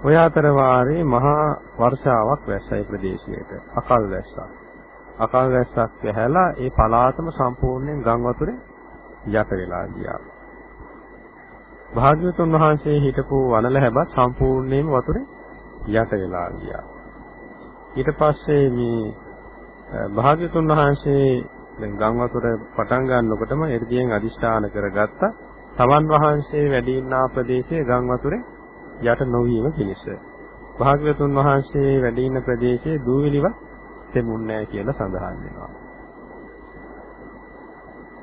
ඔය අතර වාරේ මහා වර්ෂාවක් වැස්සයි ප්‍රදේශයට. අකල් වැස්සක්. අකල් වැස්සක් වැහැලා ඒ පළාතම සම්පූර්ණයෙන් ගම් වතුරේ යට වෙලා ගියා. භාග්‍යවතුන් වහන්සේ හිටපු වනල හැබත් සම්පූර්ණයෙන්ම වතුරේ යට වෙලා ගියා. ඊට පස්සේ මේ භාග්‍යවතුන් වහන්සේ දැන් ගම් වතුර පටන් ගන්නකොටම එර්දියෙන් අදිෂ්ඨාන කරගත්තා. තමන් වහන්සේ වැඩි ඉන්නා ප්‍රදේශයේ ගම් වතුරේ යට නොවීම පිණිස. භාග්‍යවතුන් වහන්සේ වැඩ ඉන්න ප්‍රදේශයේ දූවිලිව තෙමුන්නේ නැහැ කියලා සඳහන් වෙනවා.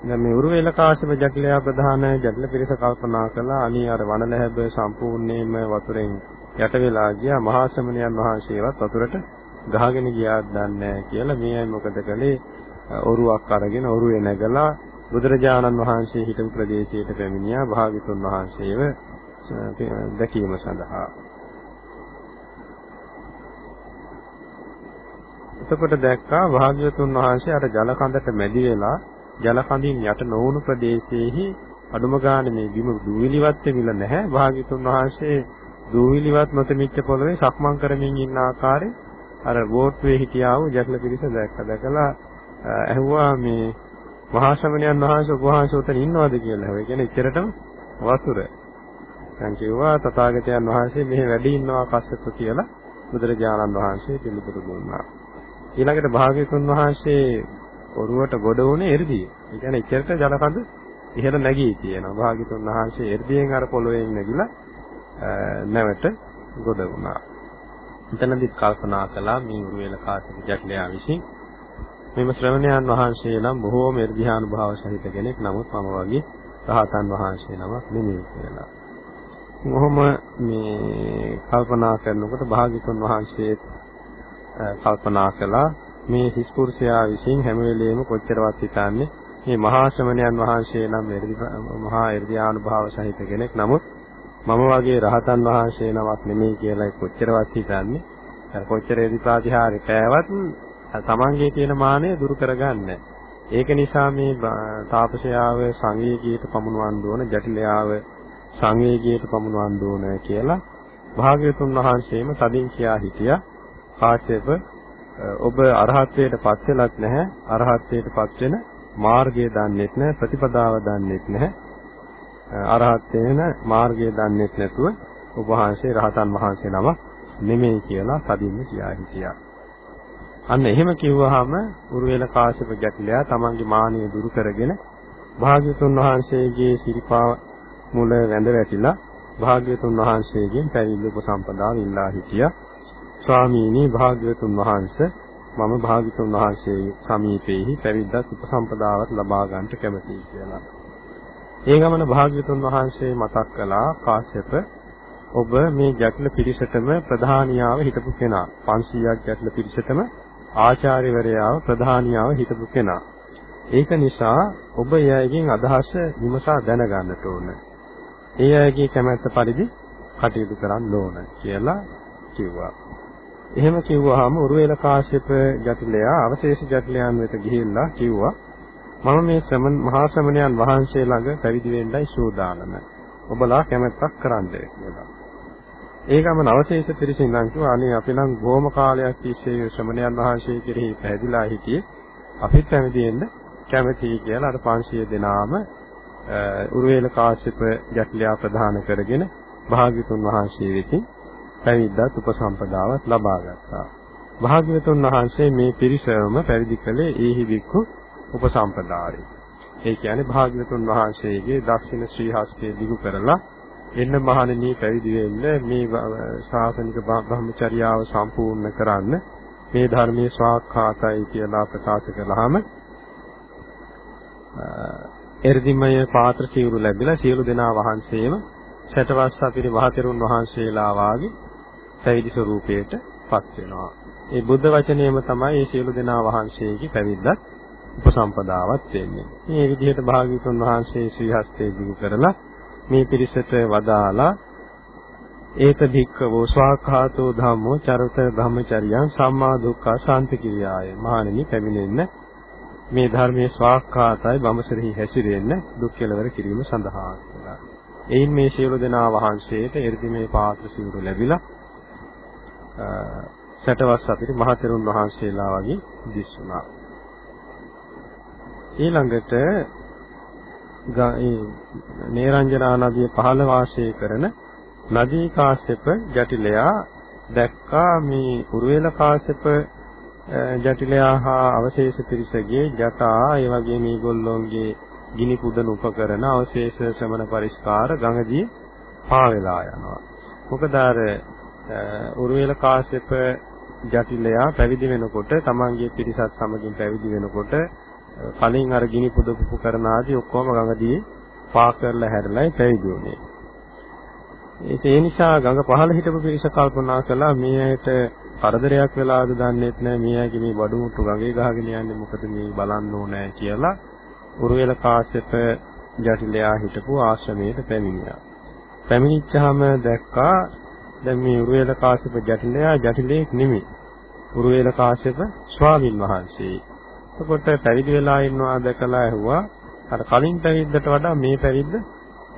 දැන් මේ උරුවේල කාශ්‍යප ජටිලයා ප්‍රධාන ජටිල පිරිස කල්පනා කළා අනී අර වනලැහැබ සම්පූර්ණයෙන්ම වතුරෙන් යට වෙලා ගියා මහා ශ්‍රමණයන් වහන්සේවත් වතුරට ගහගෙන ගියාද දන්නේ නැහැ කියලා මේ අය මොකද කළේ ඔරුවක් අරගෙන ඔරුවේ නැගලා බුදුරජාණන් වහන්සේ හිටපු ප්‍රදේශයට පැමිණියා භාග්‍යතුන් වහන්සේව දැකීම සඳහා. එතකොට දැක්කා භාග්‍යතුන් වහන්සේ අර ජල කඳට මැදි වෙලා ජල කඳින් යට නොවුණු ප්‍රදේශයේහි අඩුම ගානේ මේ බිම දූවිලිවත් වෙමිල නැහැ භාග්‍යතුන් වහන්සේ දූවිලිවත් නොතෙමිච්ච පොළවේ සක්මන් කරමින් ඉන්න ආකාරය අර බෝට්ටුවේ හිටියා වූ ජටල පිරිස දැක්ක දැකලා ඇහුවා මේ මහා ශ්‍රමණයන් වහන්සේ ඔබ වහන්සේ උතන ඉන්නවද කියලා. ඒ කියන්නේ ඉතරටම වතුර. දැන් කිව්වා තථාගතයන් වහන්සේ මෙහි වැඩි ඉන්නවා කස්සප කියලා බුදුරජාණන් වහන්සේ පිළිතුරු දුන්නා. ඊළඟට භාග්‍යතුන් වහන්සේ ඔරුවට ගොඩ වුණේ එ르දිය. ඒ කියන්නේ ඉතරට ජලකඳ ඉහළ නැගී තියෙනවා. භාග්‍යතුන් වහන්සේ එ르දියෙන් අර පොළොවෙන් නැගිලා නැවට ගොඩ වුණා. එතනදිත් කල්පනා කළා මේ උරුවේල කාසික ජටලයා විසින් මෙම ශ්‍රමණයන් වහන්සේ නම් බොහෝම එර්ධ්‍යානුභාව සහිත කෙනෙක්. නමුත් මම වගේ රහතන් වහන්සේ නමක් නෙමෙයි කියලා. මොහොම මේ කල්පනා කරනකොට භාග්‍යතුන් වහන්සේ කල්පනා කළා මේ හිස්පුරුෂයා විසින් හැම වෙලෙම කොච්චරවත් හිතන්නේ මේ මහා ශ්‍රමණයන් වහන්සේ නම් මහා එර්ධ්‍යානුභාව සහිත කෙනෙක්. නමුත් මම වගේ රහතන් වහන්සේ නමක් නෙමෙයි කියලා කොච්චරවත් හිතන්නේ. අර කොච්චර එදිපාතිහාරේ පෑවත් තමන්ගේ තියෙන මානය දුරු කරගන්න. ඒක නිසා මේ තාපසයාව සංවේගීට පමුණවන්න ඕන ජටිලයාව සංවේගීට පමුණවන්න ඕන කියලා භාග්‍යතුන් වහන්සේම තදින් කියා හිටියා. කාශ්‍යප ඔබ අරහත්ත්වයට පත් වෙලත් නැහැ. අරහත්ත්වයට පත් වෙන මාර්ගය දන්නෙත් නැහැ. ප්‍රතිපදාව දන්නෙත් නැහැ. අරහත් වෙන මාර්ගය දන්නෙත් නැතුව ඔබ වහන්සේ රහතන් වහන්සේ නම නෙමෙයි කියලා තදින්ම කියා හිටියා. අන්න එහෙම කිව්වහම උරුවේල කාශ්‍යප ගැටලයා තමන්ගේ මානිය දුරු කරගෙන භාග්‍යතුන් වහන්සේගේ සිරිපා මුල වැඳ වැටිලා භාග්‍යතුන් වහන්සේගෙන් පැවිදි උපසම්පදාව ඉල්ලා හිටියා. ස්වාමීනි භාග්‍යතුන් වහන්සේ මම භාග්‍යතුන් වහන්සේ සමීපෙහි පැවිද්දක් උපසම්පදාවක් ලබා ගන්නට කැමැතියි කියලා. ඒ ගමන භාග්‍යතුන් වහන්සේ මතක් කළා කාශ්‍යප ඔබ මේ ගැටල පිරිසටම ප්‍රධානියාව හිටපු කෙනා 500ක් ගැටල පිරිසටම ආචාර්යවරයාව ප්‍රධානියාව හිටපු කෙනා. ඒක නිසා ඔබ ඒ අයගෙන් අදහස විමසා දැනගන්නට ඕන. ඒ අයගේ කැමැත්ත පරිදි කටයුතු කරන්න ඕන කියලා කිව්වා. එහෙම කිව්වහම උරුවේල කාශ්‍යප ජටිලයා අවශේෂ ජටිලයන් වෙත ගිහිල්ලා කිව්වා මම මේ ශ්‍රමණ මහා ශ්‍රමණයන් වහන්සේ ළඟ පැවිදි වෙන්නයි සූදානම. ඔබලා කැමැත්තක් කරන්න කියලා. ඒ ගමන අවශේෂ පිරිසින් නම් කිව්වා අනේ අපි නම් බොහොම කාලයක් තිස්සේ ශ්‍රමණයන් වහන්සේ කෙරෙහි පැහැදිලා හිටියේ අපිත් පැවිදි වෙන්න කැමතියි කියලා අර 500 දෙනාම උරුවේල කාශ්‍යප ජට්ලියා ප්‍රදාන කරගෙන භාග්‍යතුන් වහන්සේ වෙතින් පැවිද්දත් උපසම්පදාවත් ලබා ගත්තා. භාග්‍යවතුන් වහන්සේ මේ පිරිසම පැවිදි කළේ ඒහි වික්ඛු උපසම්පදාරේ. ඒ කියන්නේ භාග්‍යවතුන් වහන්සේගේ දක්ෂින ශ්‍රී හස්තය දිගු කරලා එන්න මහණෙනි පැවිදි වෙන්න මේ ශාසනික බ්‍රහ්මචර්යාව සම්පූර්ණ කරන්න මේ ධර්මයේ ස්වාක්ඛාතයි කියලා ප්‍රකාශ කළාම එර්ධිමය පාත්‍ර සිවුරු ලැබිලා සියලු දෙනා වහන්සේම සතවස්ස අපිරි මහතෙරුන් වහන්සේලා වාගේ පැවිදි ස්වරූපයට පත් වෙනවා. ඒ බුද්ධ වචනයම තමයි මේ සියලු දෙනා වහන්සේගේ පැවිද්දත් උපසම්පදාවත් වෙන්නේ. මේ විදිහට භාග්‍යවතුන් වහන්සේ ශ්‍රී හස්තේ දිගු කරලා මේ පිරිසට වදාලා ඒත භික්ඛවෝ ස්වාඛාතෝ ධම්මෝ චරත ධම්මචරියං සම්මා දුක්ඛ ශාන්ති කිරියාය මහණෙනි පැමිණෙන්න මේ ධර්මයේ ස්වාඛාතයි බඹසරෙහි හැසිරෙන්න දුක් කෙලවර කිරීම සඳහා කියලා. එයින් මේ සියලු දෙනා වහන්සේට එර්ධිමේ පාත්‍ර සිවුරු ලැබිලා සටවස් අපිට මහතෙරුන් වහන්සේලා වගේ දිස් වුණා. ඊළඟට නේරංජනා නදිය පහළ වාසය කරන නදී කාශ්‍යප ජටිලයා දැක්කා මේ උරුවේල කාශ්‍යප ජටිලයා හා අවශේෂ පිරිසගේ ජටා ඒ වගේ මේගොල්ලෝන්ගේ ගිනි පුදන උපකරණ අවශේෂ ශ්‍රමණ පරිස්කාර ගඟදී පාවෙලා යනවා. මොකද අර උරුවේල කාශ්‍යප ජටිලයා පැවිදි වෙනකොට තමන්ගේ පිරිසත් සමගින් පැවිදි වෙනකොට කලින් අර ගිනි පුදපු කරන ආදී ඔක්කොම ගඟදී පා කරලා හැරලායි පැවිදි වුණේ. ඒ නිසා ගඟ පහළ හිටපු පිරිස කල්පනා කළා මේ ඇයට කරදරයක් වෙලාද දන්නේත් නැහැ මේ ඇගේ මේ බඩු මුට්ටු ගඟේ ගහගෙන යන්නේ මොකද මේ බලන්න ඕනේ කියලා උරුවෙල කාශ්‍යප ජටිලයා හිටපු ආශ්‍රමයට පැමිණියා. පැමිණිච්චාම දැක්කා දැන් මේ උරුවෙල කාශ්‍යප ජටිලයා ජටිලෙක් නෙමෙයි. උරුවෙල කාශ්‍යප ස්වාමින් වහන්සේ. එතකොට පැවිදි වෙලා ඉන්නවා දැකලා ඇහුවා අර කලින් පැවිද්දට වඩා මේ පැවිද්ද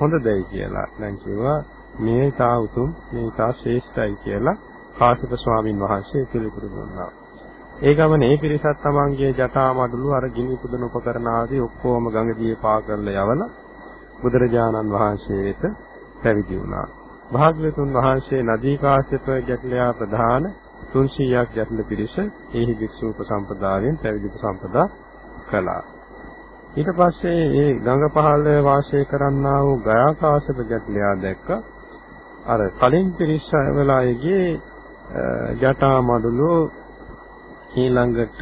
හොඳදයි කියලා. දැන් කිව්වා මේ තා උතුම් මේ තා ශ්‍රේෂ්ඨයි කියලා කාශ්‍යප ස්වාමින් වහන්සේ පිළිතුරු දුන්නා. ඒ ගමන ඒ පිරිසත් තමන්ගේ ජටා මඩලු අර ගිනි පුදන උපකරණ ආදී ඔක්කොම ගඟදී පා කරලා යවලා බුදුරජාණන් වහන්සේ වෙත පැවිදි වුණා. භාග්‍යවතුන් වහන්සේ නදී කාශ්‍යප ගැටලයා ප්‍රධාන 300ක් ගැටල පිරිස එහි භික්ෂු උපසම්පදායෙන් පැවිදි උපසම්පදා කළා. ඊට පස්සේ මේ ගඟ පහළ වාසය කරන්නා වූ ගයාකාශක ගැටලයා දැක්ක අර කලින් පිරිස වෙලායේගේ ජටා මඩලු ඊළඟට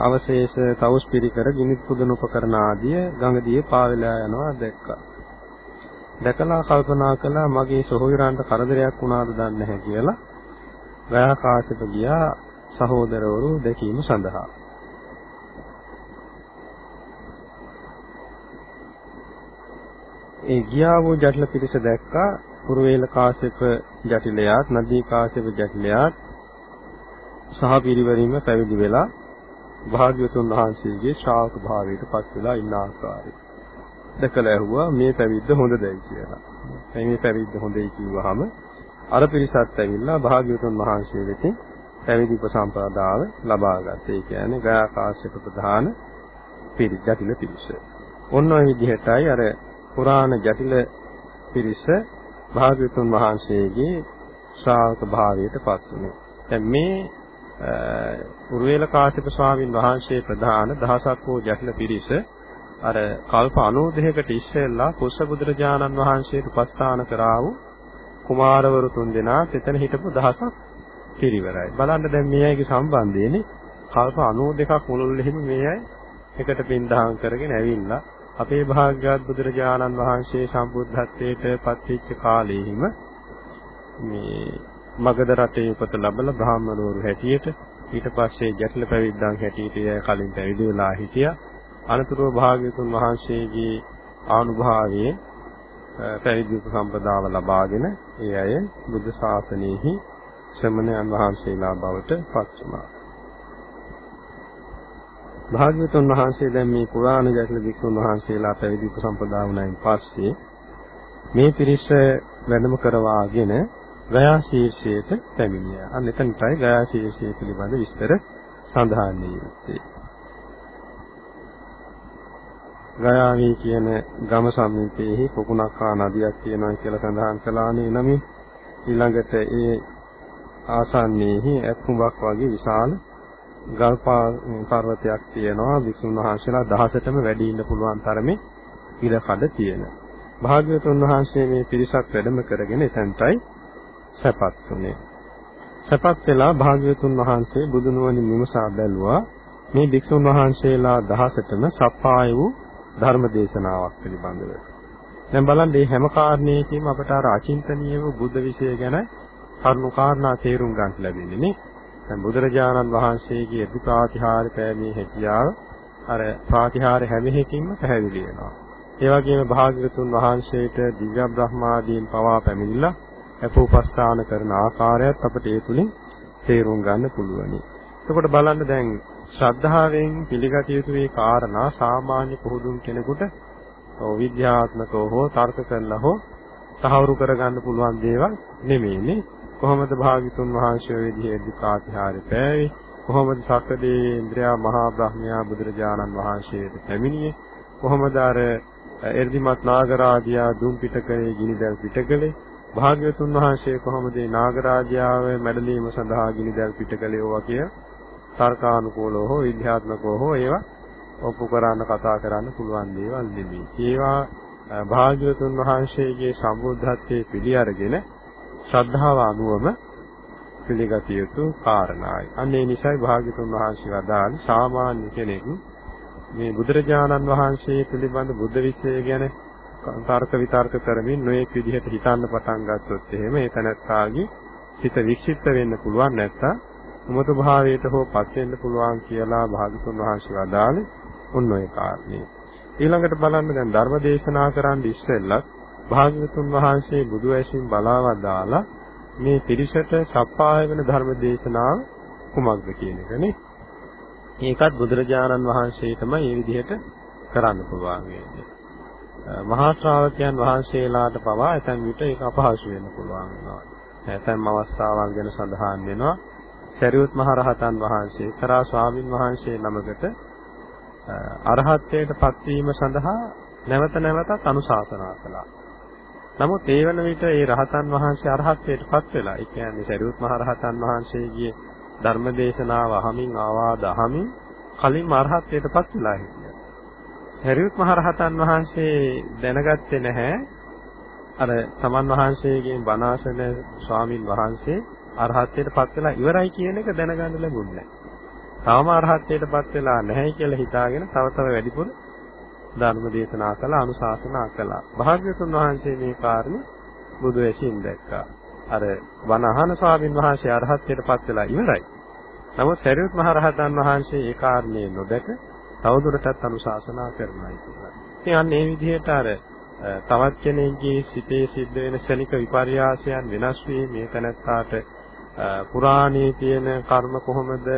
අවශේෂ තවුස් පිරිකර ගිනි පුදන උපකරණ ආදිය ගඟ දිගේ පාවෙලා යනවා දැක්කා. දැකලා කල්පනා කළා මගේ සොහොයුරන්ට කරදරයක් වුණාද දන්නේ නැහැ කියලා ගයා කාශ්‍යප ගියා සහෝදරවරු දැකීම සඳහා. ඒ ගියා වූ ජටිල පිරිස දැක්කා පුරවේල කාශ්‍යප ජටිලයාත් නදී කාශ්‍යප ජටිලයාත් සහ පිරිවරින්ම පැවිදි වෙලා භාග්‍යවතුන් වහන්සේගේ ශ්‍රාවක භාවයට පත් වෙලා ඉන්න ආකාරය. දැකලා ඇහුවා මේ පැවිද්ද හොඳදයි කියලා. මේ පැවිද්ද හොඳයි කිව්වහම අර පිරිසත් ඇවිල්ලා භාග්‍යවතුන් වහන්සේ වෙතින් පැවිදි උපසම්පදාව ලබා ගත්තා. ඒ කියන්නේ ගයාකාශයක ප්‍රධාන පිරිස ජටිල පිරිස. ඔන්න ඔය විදිහටයි අර පුරාණ ජටිල පිරිස භාග්‍යවතුන් වහන්සේගේ ශ්‍රාවක භාවයට පත් වුණේ. දැන් මේ උරුවේල කාශ්‍යප ස්වාමින් වහන්සේ ප්‍රධාන දහසක් වූ ජටිල පිරිස අර කල්ප 92කට ඉස්සෙල්ලා කුස්ස බුදුරජාණන් වහන්සේට උපස්ථාන කරා වූ කුමාරවරු තුන්දෙනා එතන හිටපු දහසක් පිරිවරයි. බලන්න දැන් මේ අයගේ සම්බන්ධයනේ කල්ප 92ක් මුළුල්ලෙහිම මේ අය එකට පින්දහම් කරගෙන ඇවිල්ලා අපේ භාග්‍යවත් බුදුරජාණන් වහන්සේ සම්බුද්ධත්වයට පත්වෙච්ච කාලෙහිම මේ මගධ රටේ උපත ලැබලා බ්‍රාහ්මණවරු හැටියට ඊට පස්සේ ජටිල පැවිද්දන් හැටියට එය කලින් පැවිදි වෙලා හිටියා. අනතුරුව භාග්‍යතුන් වහන්සේගේ ආනුභාවයෙන් පැවිදි උපසම්පදාව ලබාගෙන ඒ අය බුද්ධ ශාසනයෙහි ශ්‍රමණයන් වහන්සේලා බවට පත් වුණා. භාග්‍යවතුන් වහන්සේ දැන් මේ පුරාණ ජටිල වික්ෂුන් වහන්සේලා පැවිදි උපසම්පදා වුණායින් පස්සේ මේ පිරිස වැඩම කරවාගෙන ගයා ශීර්ෂයට පැමිණියා. අන්න එතනටයි ගයා ශීර්ෂය පිළිබඳ විස්තර සඳහන් වෙන්නේ. ගයාවී කියන ගම සමීපයේහි පොකුණක්කා නදියක් තියෙනවා කියලා සඳහන් කළානේ නමින් ඊළඟට ඒ ආසන්නයේහි ඇත්මුබක් වගේ විශාල ගල් පර්වතයක් තියෙනවා විසුණු වහන්සේලා 16ටම වැඩි ඉන්න පුළුවන් තරමේ ඉඩකඩ තියෙන. භාග්‍යවතුන් වහන්සේ මේ පිරිසක් වැඩම කරගෙන එතනටයි සැපත් උනේ. සැපත් වෙලා භාග්‍යවතුන් වහන්සේ බුදු නුවණින් විමසා බැලුවා මේ භික්ෂුන් වහන්සේලා 16ටම සප්පාය වූ ධර්ම දේශනාවක් පිළිබඳව. දැන් බලන්න මේ හැම කාරණේකම අපට අර අචින්තනීය වූ බුද්ධ විෂය ගැන කරුණු කාරණා තේරුම් ගන්න ලැබෙන්නේ නේ. දැන් බුදුරජාණන් වහන්සේගේ අදි ප්‍රාතිහාර්ය පෑමේ හැකියාව අර ප්‍රාතිහාර්ය හැම එකකින්ම පැහැදිලි වෙනවා. ඒ වගේම භාග්‍යවතුන් වහන්සේට දිව්‍ය බ්‍රහ්මාදීන් පවා පැමිණිලා අපෝපස්ථාන කරන ආකාරයත් අපට ඒ තුලින් තේරුම් ගන්න පුළුවනි. එතකොට බලන්න දැන් ශ්‍රද්ධාවෙන් පිළිගත යුතු මේ කාරණා සාමාන්‍ය පුහුදුන් කෙනෙකුට විද්‍යාත්මකව හෝ තර්ක කරලා හෝ තහවුරු කරගන්න පුළුවන් දේවල් නෙමෙයිනේ. කොහොමද භාග්‍යතුන් වහන්සේ විදිහේ ප්‍රාතිහාර්ය පෑවේ? කොහොමද සක්‍රදේන්ද්‍රයා මහා බ්‍රහ්මයා බුදුරජාණන් වහන්සේට පැමිණියේ? කොහොමද අර එර්දිමත් නාගරාජයා දුම් පිටකලේ ගිනිදැල් පිටකලේ භාග්‍යවතුන් වහන්සේ කොහොමද නාගරාජයාව මැඩලීම සඳහා ගිනිදැල් පිටකලේ ඕවා කිය තර්කානුකූලව හෝ විද්‍යාත්මකව හෝ ඒවා ඔප්පු කරන්න කතා කරන්න පුළුවන් දේවල් නෙමෙයි. ඒවා භාග්‍යවතුන් වහන්සේගේ සම්බුද්ධත්වයේ පිළි අරගෙන ශ්‍රද්ධාව අනුවම පිළිගත යුතු කාරණායි. අන්න ඒ නිසායි භාග්‍යවතුන් වහන්සේ වදාළ සාමාන්‍ය කෙනෙක් මේ බුදුරජාණන් වහන්සේ පිළිබඳ බුද්ධ විශ්ය ගැන තර්ක විතර්ක කරමින් නොයෙක් විදිහට හිතන්න පටන් ගත්තොත් එහෙම ඒ තනත්තාගේ සිත වික්ෂිප්ත වෙන්න පුළුවන් නැත්තම් උමතු භාවයට හෝ පත් වෙන්න පුළුවන් කියලා භාගතුන් වහන්සේ වදාළේ උන් ඔය කාරණේ. ඊළඟට බලන්න දැන් ධර්ම දේශනා කරන්න ඉස්සෙල්ලත් භාගතුන් වහන්සේ බුදු ඇසින් බලාවදාලා මේ පිරිසට සප්පාය වෙන ධර්ම දේශනාව කුමක්ද කියන එකනේ. ඒකත් බුදුරජාණන් වහන්සේටම මේ විදිහට කරන්න පුළුවන් වෙන්නේ. මහා ශ්‍රාවකයන් වහන්සේලාට පවා ඇතැම් විට ඒක අපහසු වෙන්න පුළුවන් වෙනවා. ඇතැම් අවස්ථාවල් ගැන සඳහන් වෙනවා. සරියුත් මහ රහතන් වහන්සේ කරා ස්වාමින් වහන්සේ නමකට අරහත්ත්වයට පත්වීම සඳහා නැවත නැවතත් අනුශාසනා කළා. නමුත් ඒ වන විට ඒ රහතන් වහන්සේ අරහත්ත්වයට පත් වෙලා, ඒ කියන්නේ සරියුත් මහ රහතන් වහන්සේගේ ධර්මදේශනාව අහමින් ආවාද අහමින් කලින් අරහත්ත්වයට පත් වෙලා හිටියා. සරියුත් මහ රහතන් වහන්සේ දැනගත්තේ නැහැ අර සමන් වහන්සේගෙන් බණාසන ස්වාමින් වහන්සේ අරහත්ත්වයට පත් වෙලා ඉවරයි කියන එක දැනගන්න ලැබුණේ නැහැ. තාම අරහත්ත්වයටපත් වෙලා නැහැ කියලා හිතාගෙන තව තව වැඩිපුර ධර්ම දේශනා කළා අනුශාසනා කළා. භාග්‍යතුන් වහන්සේ මේ කාරණේ බුදු ඇසින් දැක්කා. අර වනහන ස්වාමින් වහන්සේ අරහත්ත්වයටපත් වෙලා ඉවරයි. නමුත් සරියුත් මහ රහතන් වහන්සේ ඒ කාරණේ නොදැක තවදුරටත් අනුශාසනා කරනවා කියලා. ඉතින් අන්න ඒ විදිහට අර තවත් කෙනෙක්ගේ සිතේ සිද්ධ වෙන ශනික විපර්යාසයන් වෙනස් වී මේ තැනත්තාට පුරාණයේ තියෙන කර්ම කොහොමද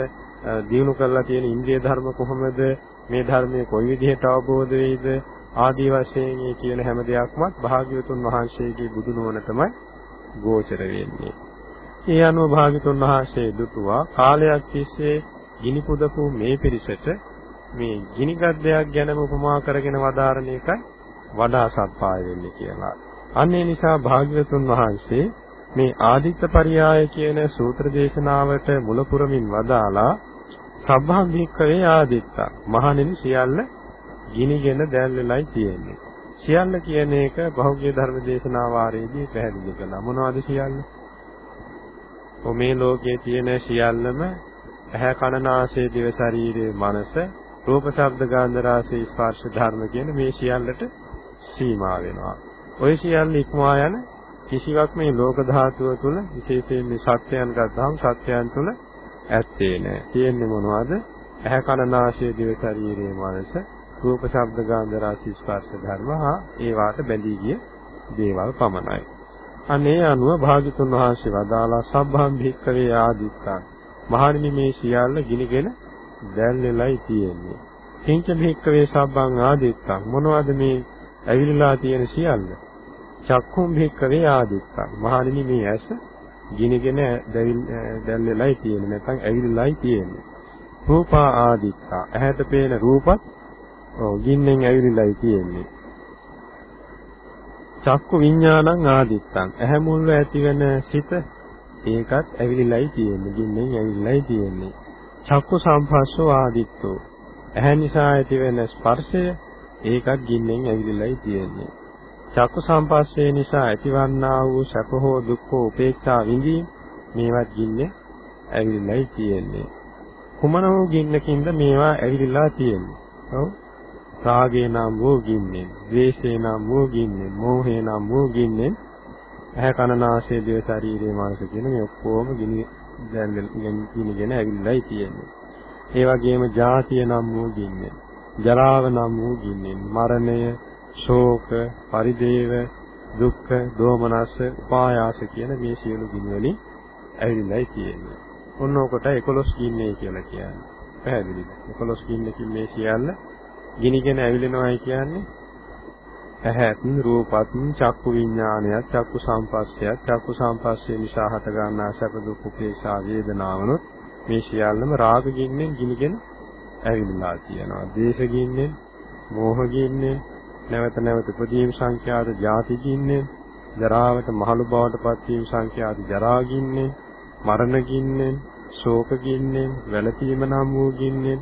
දිනු කරලා තියෙන ඉන්ද්‍රිය ධර්ම කොහොමද මේ ධර්මයේ කොයි විදිහට අවබෝධ වෙයිද ආදී වශයෙන් මේ කියන හැම දෙයක්මත් භාග්‍යවතුන් වහන්සේගේ බුදු නුවණටමයි ගෝචර වෙන්නේ. ඒ අනුව භාග්‍යවතුන් වහන්සේ දුටුවා කාලයක් තිස්සේ ගිනි පුදපු මේ පිරිසට මේ ගිනි ගද්දයක් ගැනම උපමා කරගෙන වදාරන එකයි වඩා සත්පාය වෙන්නේ කියලා. අන්න ඒ නිසා භාග්‍යවතුන් වහන්සේ මේ ආදිත්ත පරියාය කියන සූත්‍ර දේශනාවට මුලපුරමින් වදාලා සබ්බං භික්ඛවේ ආදිත්තා. මහණෙනි සියල්ල ගිනිගෙන දැල් වෙලයි තියෙන්නේ. සියල්ල කියන එක බහුග්‍ය ධර්ම දේශනා වාරයේදී පැහැදිලි කළා. මොනවද සියල්ල? ඔ මේ ලෝකයේ තියෙන සියල්ලම ඇහැ කන නාසය දිව ශරීරයේ මනස රූප ශබ්ද ගන්ධ රස ස්පර්ශ ධර්ම කියන මේ සියල්ලට සීමා වෙනවා. ওই සියල්ල ඉක්මවා යන කිසිවක් මේ ලෝක ධාතුව තුළ විශේෂයෙන් මේ සත්‍යයන් ගත්තාම සත්‍යයන් තුළ ඇත්තේ නැහැ. තියෙන්නේ මොනවද? ඇහැ කන නාසය දිව ශරීරයේ මනස රූප ශබ්ද ගන්ධ රස ස්පර්ශ ධර්ම හා ඒවාට බැඳී ගිය දේවල් පමණයි. අනේ අනුව භාග්‍යතුන් වහන්සේ වදාලා සබ්බම් භික්කවේ ආදිත්තා. මහණෙනි මේ සියල්ල ගිනිගෙන දැල්ලෙලයි තියෙන්නේ. කිංච භික්කවේ සබ්බං ආදිත්තා. මොනවද මේ ඇවිලලා තියෙන සියල්ල? චක්කුම් භික්කවේ ආදිත්තා. මහණෙනි මේ ඇස ගිනිගෙන දැල්ලෙලයි තියෙන්නේ නැත්නම් ඇවිල්ලායි තියෙන්නේ. රූපා ආදිත්තා ඇහැට පේන රූපත් ඔව් ගින්නෙන් ඇවිල්ලායි තියෙන්නේ. චක්කු විඥානං ආදිත්තං ඇහැ මුල්ව ඇතිවෙන සිත ඒකත් ඇවිලිලයි තියෙන්නේ ගින්නෙන් ඇවිල්ලායි තියෙන්නේ. චක්කු සම්පස්සෝ ආදිත්තෝ ඇහැ නිසා ඇතිවෙන ස්පර්ශය ඒකත් ගින්නෙන් ඇවිලිලයි තියෙන්නේ. චක්කු සම්පස්සේ නිසා ඇතිවන්නා වූ සැප හෝ දුක් හෝ උපේක්ෂා විඳීම් මේවත් ගින්නේ ඇවිල්ලායි තියෙන්නේ. කුමන වූ ගින්නකින්ද මේවා ඇවිල්ලා තියෙන්නේ? ඔව්. රාගේ නම් වූ ගින්නේ, ද්වේෂේ නම් වූ ගින්නේ, මෝහේ නම් වූ ගින්නේ, ඇහැ කන නාසය දිව ශරීරයේ මානස කියන මේ ඔක්කොම ගිනි දැන් ගිනිගෙන ඇවිල්ලායි තියෙන්නේ. ඒ වගේම ජාතිය නම් වූ ගින්නේ, ජරාව නම් වූ ගින්නේ, මරණය ශෝක, පරිදේව, දුක්ඛ, දෝමනස්ස, උපායාස කියන මේ සියලු ගිනි වලින් ඇවිල්ලායි තියෙන්නේ. ඔන්න ඔකට 11 ගින්නේ කියලා කියන්නේ. පැහැදිලිද? 11 ගින්නකින් මේ සියල්ල ගිනිගෙන ඇවිලෙනවායි කියන්නේ ඇහත් රූපත් චක්කු විඥානයත් චක්කු සම්පස්සයත් චක්කු සම්පස්සේ නිසා හට ගන්නා සැප දුක් උපේක්ෂා වේදනාවනොත් මේ සියල්ලම රාග ගින්නෙන් ගිනිගෙන ඇවිල්ලා තියෙනවා. දේශ ගින්නෙන්, මෝහ ගින්නෙන්, නැවත නැවත උපදීම් සංඛ්‍යාත ජාතිකින්නේ ජරාවට මහලු බවට පත්වීම සංඛ්‍යාත ජරාගින්නේ මරණ ගින්නේ ශෝක ගින්නේ වැළපීම නම් වූ ගින්නේ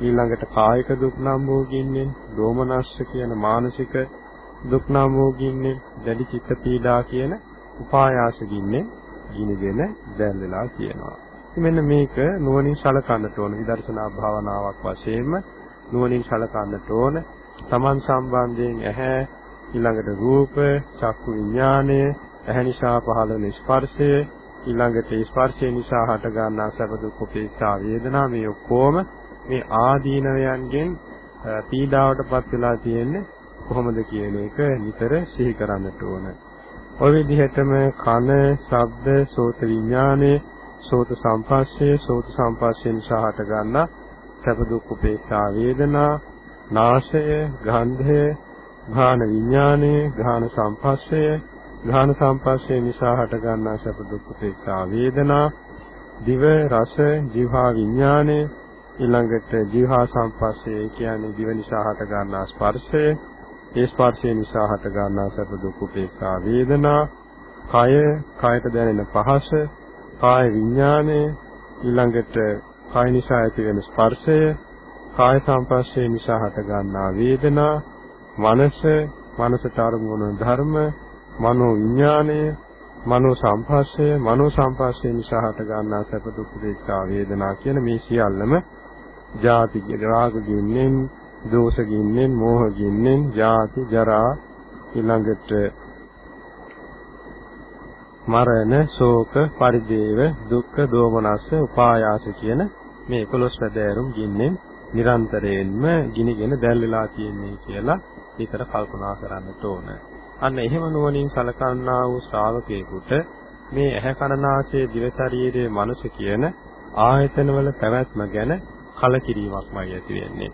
ඊළඟට කායික දුක් නම් වූ ගින්නේ දෝමනස්ස කියන මානසික දුක් නම් වූ ගින්නේ දැඩි චිත්ත පීඩා කියන උපායාස ගින්නේ ගිනිගෙන දැල් වෙලා කියනවා. ඉතින් මෙන්න මේක නුවණින් සලකන්නට ඕන විදර්ශනා භාවනාවක් වශයෙන්ම නුවණින් සලකන්නට ඕන තමන් සම්බන්ධයෙන් ඇහැ ඊළඟට රූප, චක්කු විඥානය, ඇහැ නිසා පහළ වෙන ස්පර්ශය, ඊළඟට ස්පර්ශය නිසා හට ගන්නා සැප දුක් උපේක්ෂා වේදනා මේ ඔක්කොම මේ ආදීනවයන්ගෙන් පීඩාවටපත් වෙලා තියෙන්නේ කොහොමද කියන එක නිතර සිහි කරන්නට ඕන. ඔය විදිහටම කන, ශබ්ද, සෝත විඥානය, සෝත සංපස්සේ, සෝත සංපස්සේ නිසා හට ගන්නා සැප දුක් උපේක්ෂා වේදනා, නාසය, ගන්ධය, ඝාන විඥානය, ඝාන සංපස්සය, ඝාන සංපස්සේ නිසා හට ගන්නා සැප දුක් උපේක්ෂා වේදනා, දිව රස, જીවහා විඥානය, ඊළඟට જીවහා සංපස්සේ කියන්නේ දිව නිසා හට ගන්නා ස්පර්ශය, ඒ ස්පර්ශය නිසා හට ගන්නා සැප දුක් උපේක්ෂා වේදනා, කය, කයට දැනෙන පහස, කාය විඥානය, ඊළඟට කය නිසා ඇති වෙන ස්පර්ශය, කාය සංපස්සේ නිසා හට ගන්නා වේදනා, මනස, මනසට අරමුණු ධර්ම, මනෝ විඥානය, මනෝ සංපස්සය, මනෝ සංපස්සේ නිසා හට ගන්නා සැප දුක් උපේක්ෂා වේදනා කියන මේ සියල්ලම ජාති රාග ගින්නෙන්, දෝෂ ගින්නෙන්, මෝහ ගින්නෙන්, ජාති ජරා ඊළඟට මරණ, ශෝක, පරිදේව, දුක්ඛ, දෝමනස්ස, උපායාස කියන මේ 11 වැදෑරුම් ගින්නෙන් නිරන්තරයෙන්ම ගිනිගෙන දැල් වෙලා තියෙන්නේ කියලා විතර කල්පනා කරන්නට ඕන. අන්න එහෙම නුවණින් සලකන්නා වූ ශ්‍රාවකයෙකුට මේ ඇහැ කනනාසය දිව ශරීරයේ මනස කියන ආයතනවල පැවැත්ම ගැන කලකිරීමක්මයි ඇති වෙන්නේ.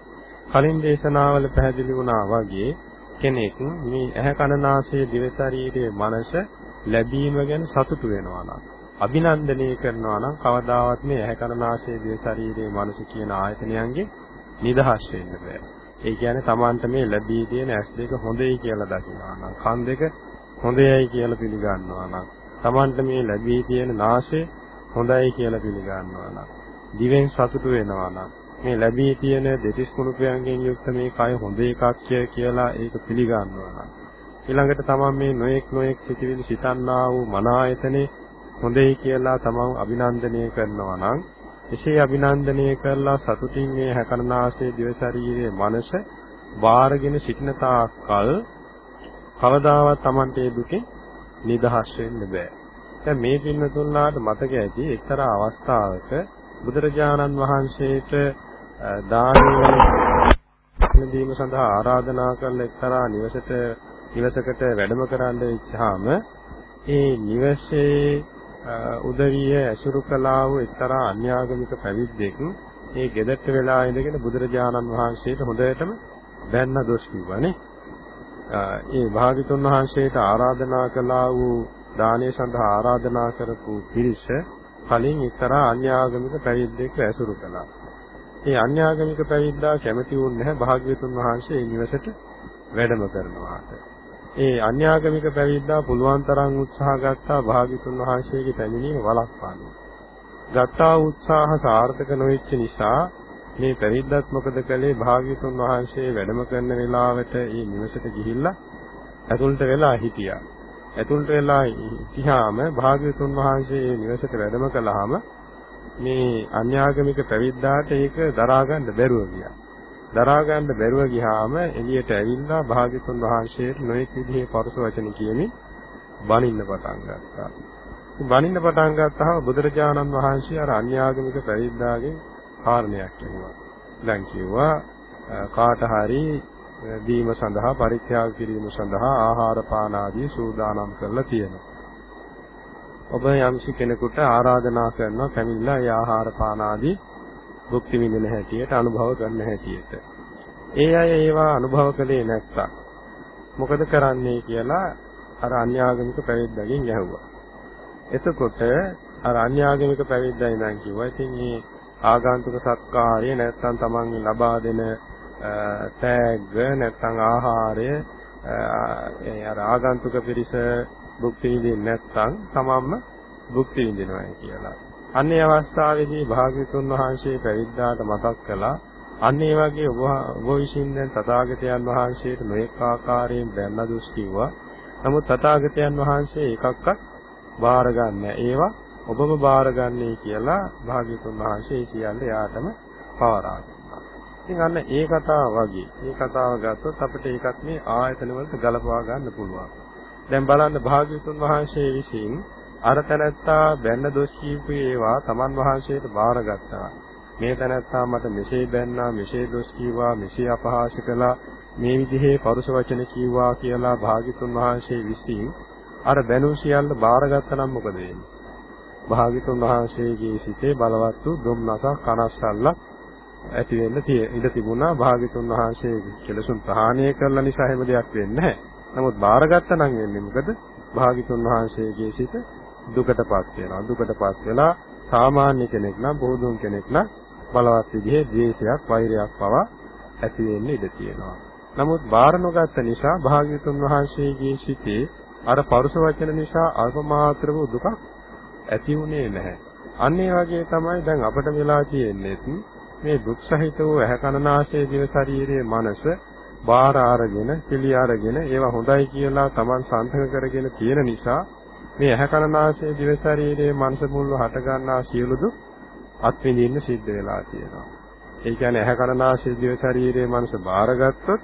කලින් දේශනාවල පැහැදිලි වුණා වගේ කෙනෙක් මේ ඇහැ කනනාසය දිව ශරීරයේ මනස ලැබීම ගැන සතුටු වෙනවා නම් අභිනන්දනය කරනවා නම් කවදාවත් මේ ඇහැ කනනාසය දිව ශරීරයේ මනස කියන ආයතනයන්ගේ නිදහස් වෙන්න බෑ. ඒ කියන්නේ Tamanට මේ ලැබී තියෙන ඇස් දෙක හොඳයි කියලා දකිනවා නම් කන් දෙක හොඳයි කියලා පිළිගන්නවා නම් Tamanට මේ ලැබී තියෙන නාසය හොඳයි කියලා පිළිගන්නවා නම් දිවෙන් සතුටු වෙනවා නම් මේ ලැබී තියෙන දෙතිස් කුණුපයන්ගෙන් යුක්ත මේ කය හොඳ එකක් කියලා ඒක පිළිගන්නවා නම් ඊළඟට තමන් මේ නොඑක් නොඑක් සිටිවිලි සිතන්නා වූ මන ආයතනේ හොඳයි කියලා තමන් අභිනන්දනය කරනවා නම් එසේ අභිනන්දනය කරලා සතුටින් මේ හැකරනාසේ දිව ශරීරයේ මනස වාරගෙන සිටින තාක්කල් කවදාවත් Tamante දුකේ නිදහස් වෙන්න බෑ. දැන් මේ පින්නතුන්ලාට මතක ඇති එක්තරා අවස්ථාවක බුදුරජාණන් වහන්සේට දානීය දීම සඳහා ආරාධනා කළ එක්තරා නිවසට නිවසකට වැඩම කරන්න ඉච්ඡාම ඒ නිවසේ උදවිය ඇසුරු කළා වූ එක්තරා අන්‍යාගමික පැවිද්දෙක් ඒ ගෙදරට වෙලා ඉඳගෙන බුදුරජාණන් වහන්සේට හොඳටම බැන්න දොස් කිව්වනේ. ඒ භාග්‍යතුන් වහන්සේට ආරාධනා කළා වූ දානය සඳහා ආරාධනා කරපු පිරිස කලින් එක්තරා අන්‍යාගමික පැවිද්දෙක් ඇසුරු කළා. ඒ අන්‍යාගමික පැවිද්දා කැමති වුණ නැහැ භාග්‍යතුන් වහන්සේ නිවසට වැඩම කරනවාට. ඒ අන්‍යාගමික පැවිද්දා පුළුවන් තරම් උත්සාහ ගත්තා භාග්‍යතුන් වහන්සේගේ පැමිණීම වළක්වන්න. ගත්තා උත්සාහ සාර්ථක නොවෙච්ච නිසා මේ පැවිද්දත් මොකද කළේ භාග්‍යතුන් වහන්සේ වැඩම කරන වෙලාවට ඒ නිවසට ගිහිල්ලා ඇතුළට වෙලා හිටියා. ඇතුළට වෙලා හිටියාම භාග්‍යතුන් වහන්සේ ඒ නිවසට වැඩම කළාම මේ අන්‍යාගමික පැවිද්දාට ඒක දරා ගන්න බැරුව ගියා. දරා ගන්න බැරුව ගියාම එළියට ඇවිල්ලා භාග්‍යතුන් වහන්සේට නොඑක් විදිහේ පරස වචන කියමින් බණින්න පටන් ගත්තා. බණින්න පටන් ගත්තාම බුදුරජාණන් වහන්සේ අර අන්‍යාගමික පැවිද්දාගෙන් කාරණයක් කිව්වා. දැන් කිව්වා කාට හරි දීම සඳහා පරිත්‍යාග කිරීම සඳහා ආහාර පාන ආදී සූදානම් කරලා තියෙනවා. ඔබ යම්සි කෙනෙකුට ආරාධනා කරනවා පැමිණලා ඒ ආහාර පාන ආදී භුක්ති විඳින හැටියට අනුභව කරන හැටියට. ඒ අය ඒවා අනුභව කළේ නැත්තම් මොකද කරන්නේ කියලා අර අන්‍යාගමික පැවිද්දගෙන් ඇහුවා. එතකොට අර අන්‍යාගමික පැවිද්දා ඉඳන් කිව්වා ඉතින් මේ ආගන්තුක සත්කාරය නැත්තම් Taman ලබා දෙන තෑග්ග නැත්තම් ආහාරය ඒ අර ආගන්තුක පිරිස භුක්ති විඳින්නේ නැත්තම් තමන්ම භුක්ති විඳිනවා කියලා. අන්නේ අවස්ථාවේදී භාග්‍යතුන් වහන්සේ පැවිද්දාට මතක් කළා අන්න ඒ වගේ ඔබ ඔබ විසින් දැන් තථාගතයන් වහන්සේට මේක ආකාරයෙන් දැන්න දුස් කිව්වා. නමුත් තථාගතයන් වහන්සේ එකක්වත් බාරගන්නේ ඒවා ඔබම බාරගන්නේ කියලා භාග්‍යතුන් වහන්සේ සියල්ල එයාටම පවරා දුන්නා. ඉතින් අන්න ඒ කතාව වගේ. මේ කතාව ගත්තොත් අපිට ඒකත් මේ ආයතන වලට ගලපවා ගන්න පුළුවන්. දැන් බලන්න භාග්‍යතුන් වහන්සේ විසින් අර තැනැත්තා බැන්න දොස් කියපු ඒවා තමන් වහන්සේට බාරගත්තා. මේ තැනැත්තා මට මෙසේ බැන්නා, මෙසේ දොස් කීවා, මෙසේ අපහාස කළා, මේ විදිහේ පරුෂ වචන කීවා කියලා භාග්‍යතුන් වහන්සේ විසින් අර බැනු සියල්ල බාරගත්තා නම් මොකද වෙන්නේ? භාග්‍යතුන් වහන්සේගේ සිතේ බලවත් වූ දුම්නසක් කනස්සල්ලක් ඇති වෙන්න ඉඩ තිබුණා භාග්‍යතුන් වහන්සේ කෙලසුන් ප්‍රහාණය කළ නිසා හැම දෙයක් වෙන්නේ නැහැ. නමුත් බාරගත්තා නම් වෙන්නේ මොකද? භාග්‍යතුන් වහන්සේගේ සිත දුකටපත් වෙනවා. දුකටපත් වෙලා සාමාන්‍ය කෙනෙක් නම් බෝධුන් කෙනෙක් නම් බලවත් විදිහේ ද්වේෂයක්, වෛරයක් පවා ඇති වෙන්න ඉඩ තියෙනවා. නමුත් බාර නොගත්ත නිසා භාග්‍යතුන් වහන්සේගේ සිතේ අර පරුස වචන නිසා අල්ප මාත්‍ර වූ දුකක් ඇති වුණේ නැහැ. අන්න ඒ වගේ තමයි දැන් අපිට වෙලා තියෙන්නේ මේ දුක් සහිත වූ ඇහැ කනනාසය දිව ශරීරයේ මනස බාර අරගෙන පිළි අරගෙන ඒවා හොඳයි කියලා Taman සන්තක කරගෙන තියෙන නිසා මේ ඇහැ කනනාසය දිව ශරීරයේ මනස මුල්ව හට ගන්නා සියලු දුක් අත්විඳින්න සිද්ධ වෙලා තියෙනවා. ඒ කියන්නේ ඇහැ කනනාසය දිව ශරීරයේ මනස බාරගත්තොත්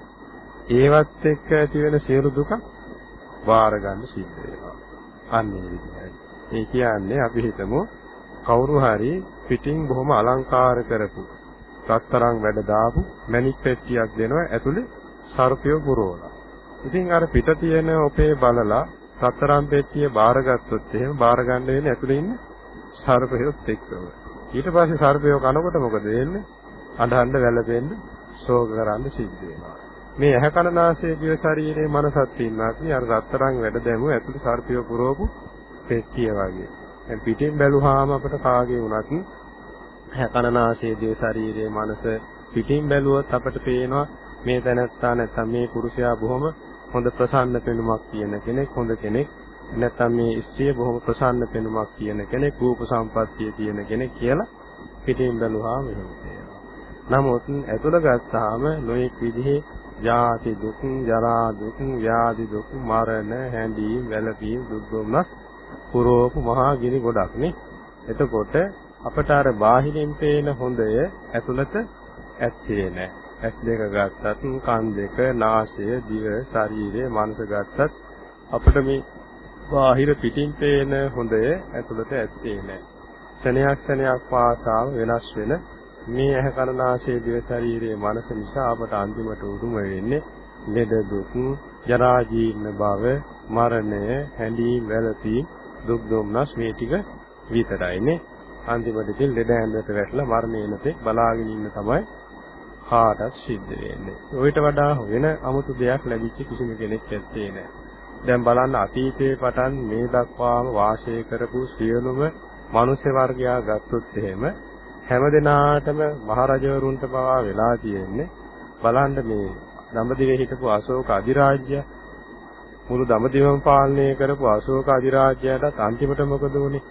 ඒවත් එක්ක ඇති වෙන සියලු දුක බාර ගන්න සිද්ධ වෙනවා. අන්නේ විදිහයි. ඒ කියන්නේ අපි හිතමු කවුරු හරි පිටින් බොහොම අලංකාර කරපු රත්තරන් වැඩ දාපු මැණික් පෙට්ටියක් දෙනවා ඇතුලේ සර්පියෝ පුරවලා. ඉතින් අර පිට තියෙන ඔපේ බලලා රත්තරන් පෙට්ටිය බාරගත්තොත් එහෙම බාර ගන්න වෙන්නේ ඇතුලේ ඉන්න සර්පයොත් එක්කම. ඊට පස්සේ සර්පයෝ කනකොට මොකද වෙන්නේ? අඬන්න වැළපෙන්න ශෝක කරන්න සිද්ධ වෙනවා. මේ ඇහැ කන නාසය දිව ශරීරයේ මනසත් ඉන්නාත් අර රත්තරන් වැඩ දැමුව ඇතුලේ සර්පයෝ පුරවපු පෙට්ටිය වගේ. දැන් පිටින් බැලුවාම අපිට කාගේ වුණත් කනනාසයේ දිව ශරීරයේ මනස පිටින් බැලුවොත් අපට පේනවා මේ තැනත්තා නැත්නම් මේ පුරුෂයා බොහොම හොඳ ප්‍රසන්න පෙනුමක් තියෙන කෙනෙක් හොඳ කෙනෙක් නැත්නම් මේ ස්ත්‍රිය බොහොම ප්‍රසන්න පෙනුමක් තියෙන කෙනෙක් රූප සම්පත්තිය තියෙන කෙනෙක් කියලා පිටින් බැලුවාම එහෙම පේනවා. නමුත් ඇතුළ ගත්තාම නොඑක් විදිහේ ජාති දුක්, ජරා දුක්, ව්‍යාධි දුක්, මරණ, හැඬීම්, වැළපීම්, දුක් දුම්නස් පුරෝපු මහා ගිනි ගොඩක් නේ. එතකොට අපට අර බාහිරින් පේන හොඳය ඇතුළත ඇත්තේ නැහැ. ඇස් දෙක ගත්තත්, කන් දෙක, නාසය, දිව, ශරීරය, මනස ගත්තත් අපිට මේ බාහිර පිටින් පේන හොඳය ඇතුළත ඇත්තේ නැහැ. ක්ෂණයක් ක්ෂණයක් පාසාව වෙනස් වෙන මේ ඇහැ කන නාසය දිව ශරීරයේ මනස නිසා අපට අන්තිමට උරුම වෙන්නේ ලෙඩ දුක්, ජරා ජීර්ණ භව, මරණය, හැඬීම් වැළපීම්, දුක් දුම්නස් මේ ටික විතරයිනේ. අන්තිමට ඉතින් ලෙඩ ඇඳට වැටලා මරණයනතේ බලාගෙන ඉන්න තමයි කාටත් සිද්ධ වෙන්නේ. ඔయిత වඩා වෙන 아무තු දෙයක් ලැබිච්ච කිසිම කෙනෙක් නැත්තේ නෑ. දැන් බලන්න අතීතයේ පටන් මේ දක්වාම වාසය කරපු සියලුම මනුෂ්‍ය වර්ගයා ගත්තොත් එහෙම හැමදෙනාටම මහරජවරුන්ට පවා වෙලා තියෙන්නේ බලන්න මේ දඹදිවේ හිටපු අශෝක අධිරාජ්‍ය මුළු දඹදිවම පාලනය කරපු අශෝක අධිරාජ්‍යයටත් අන්තිමට මොකද වුනේ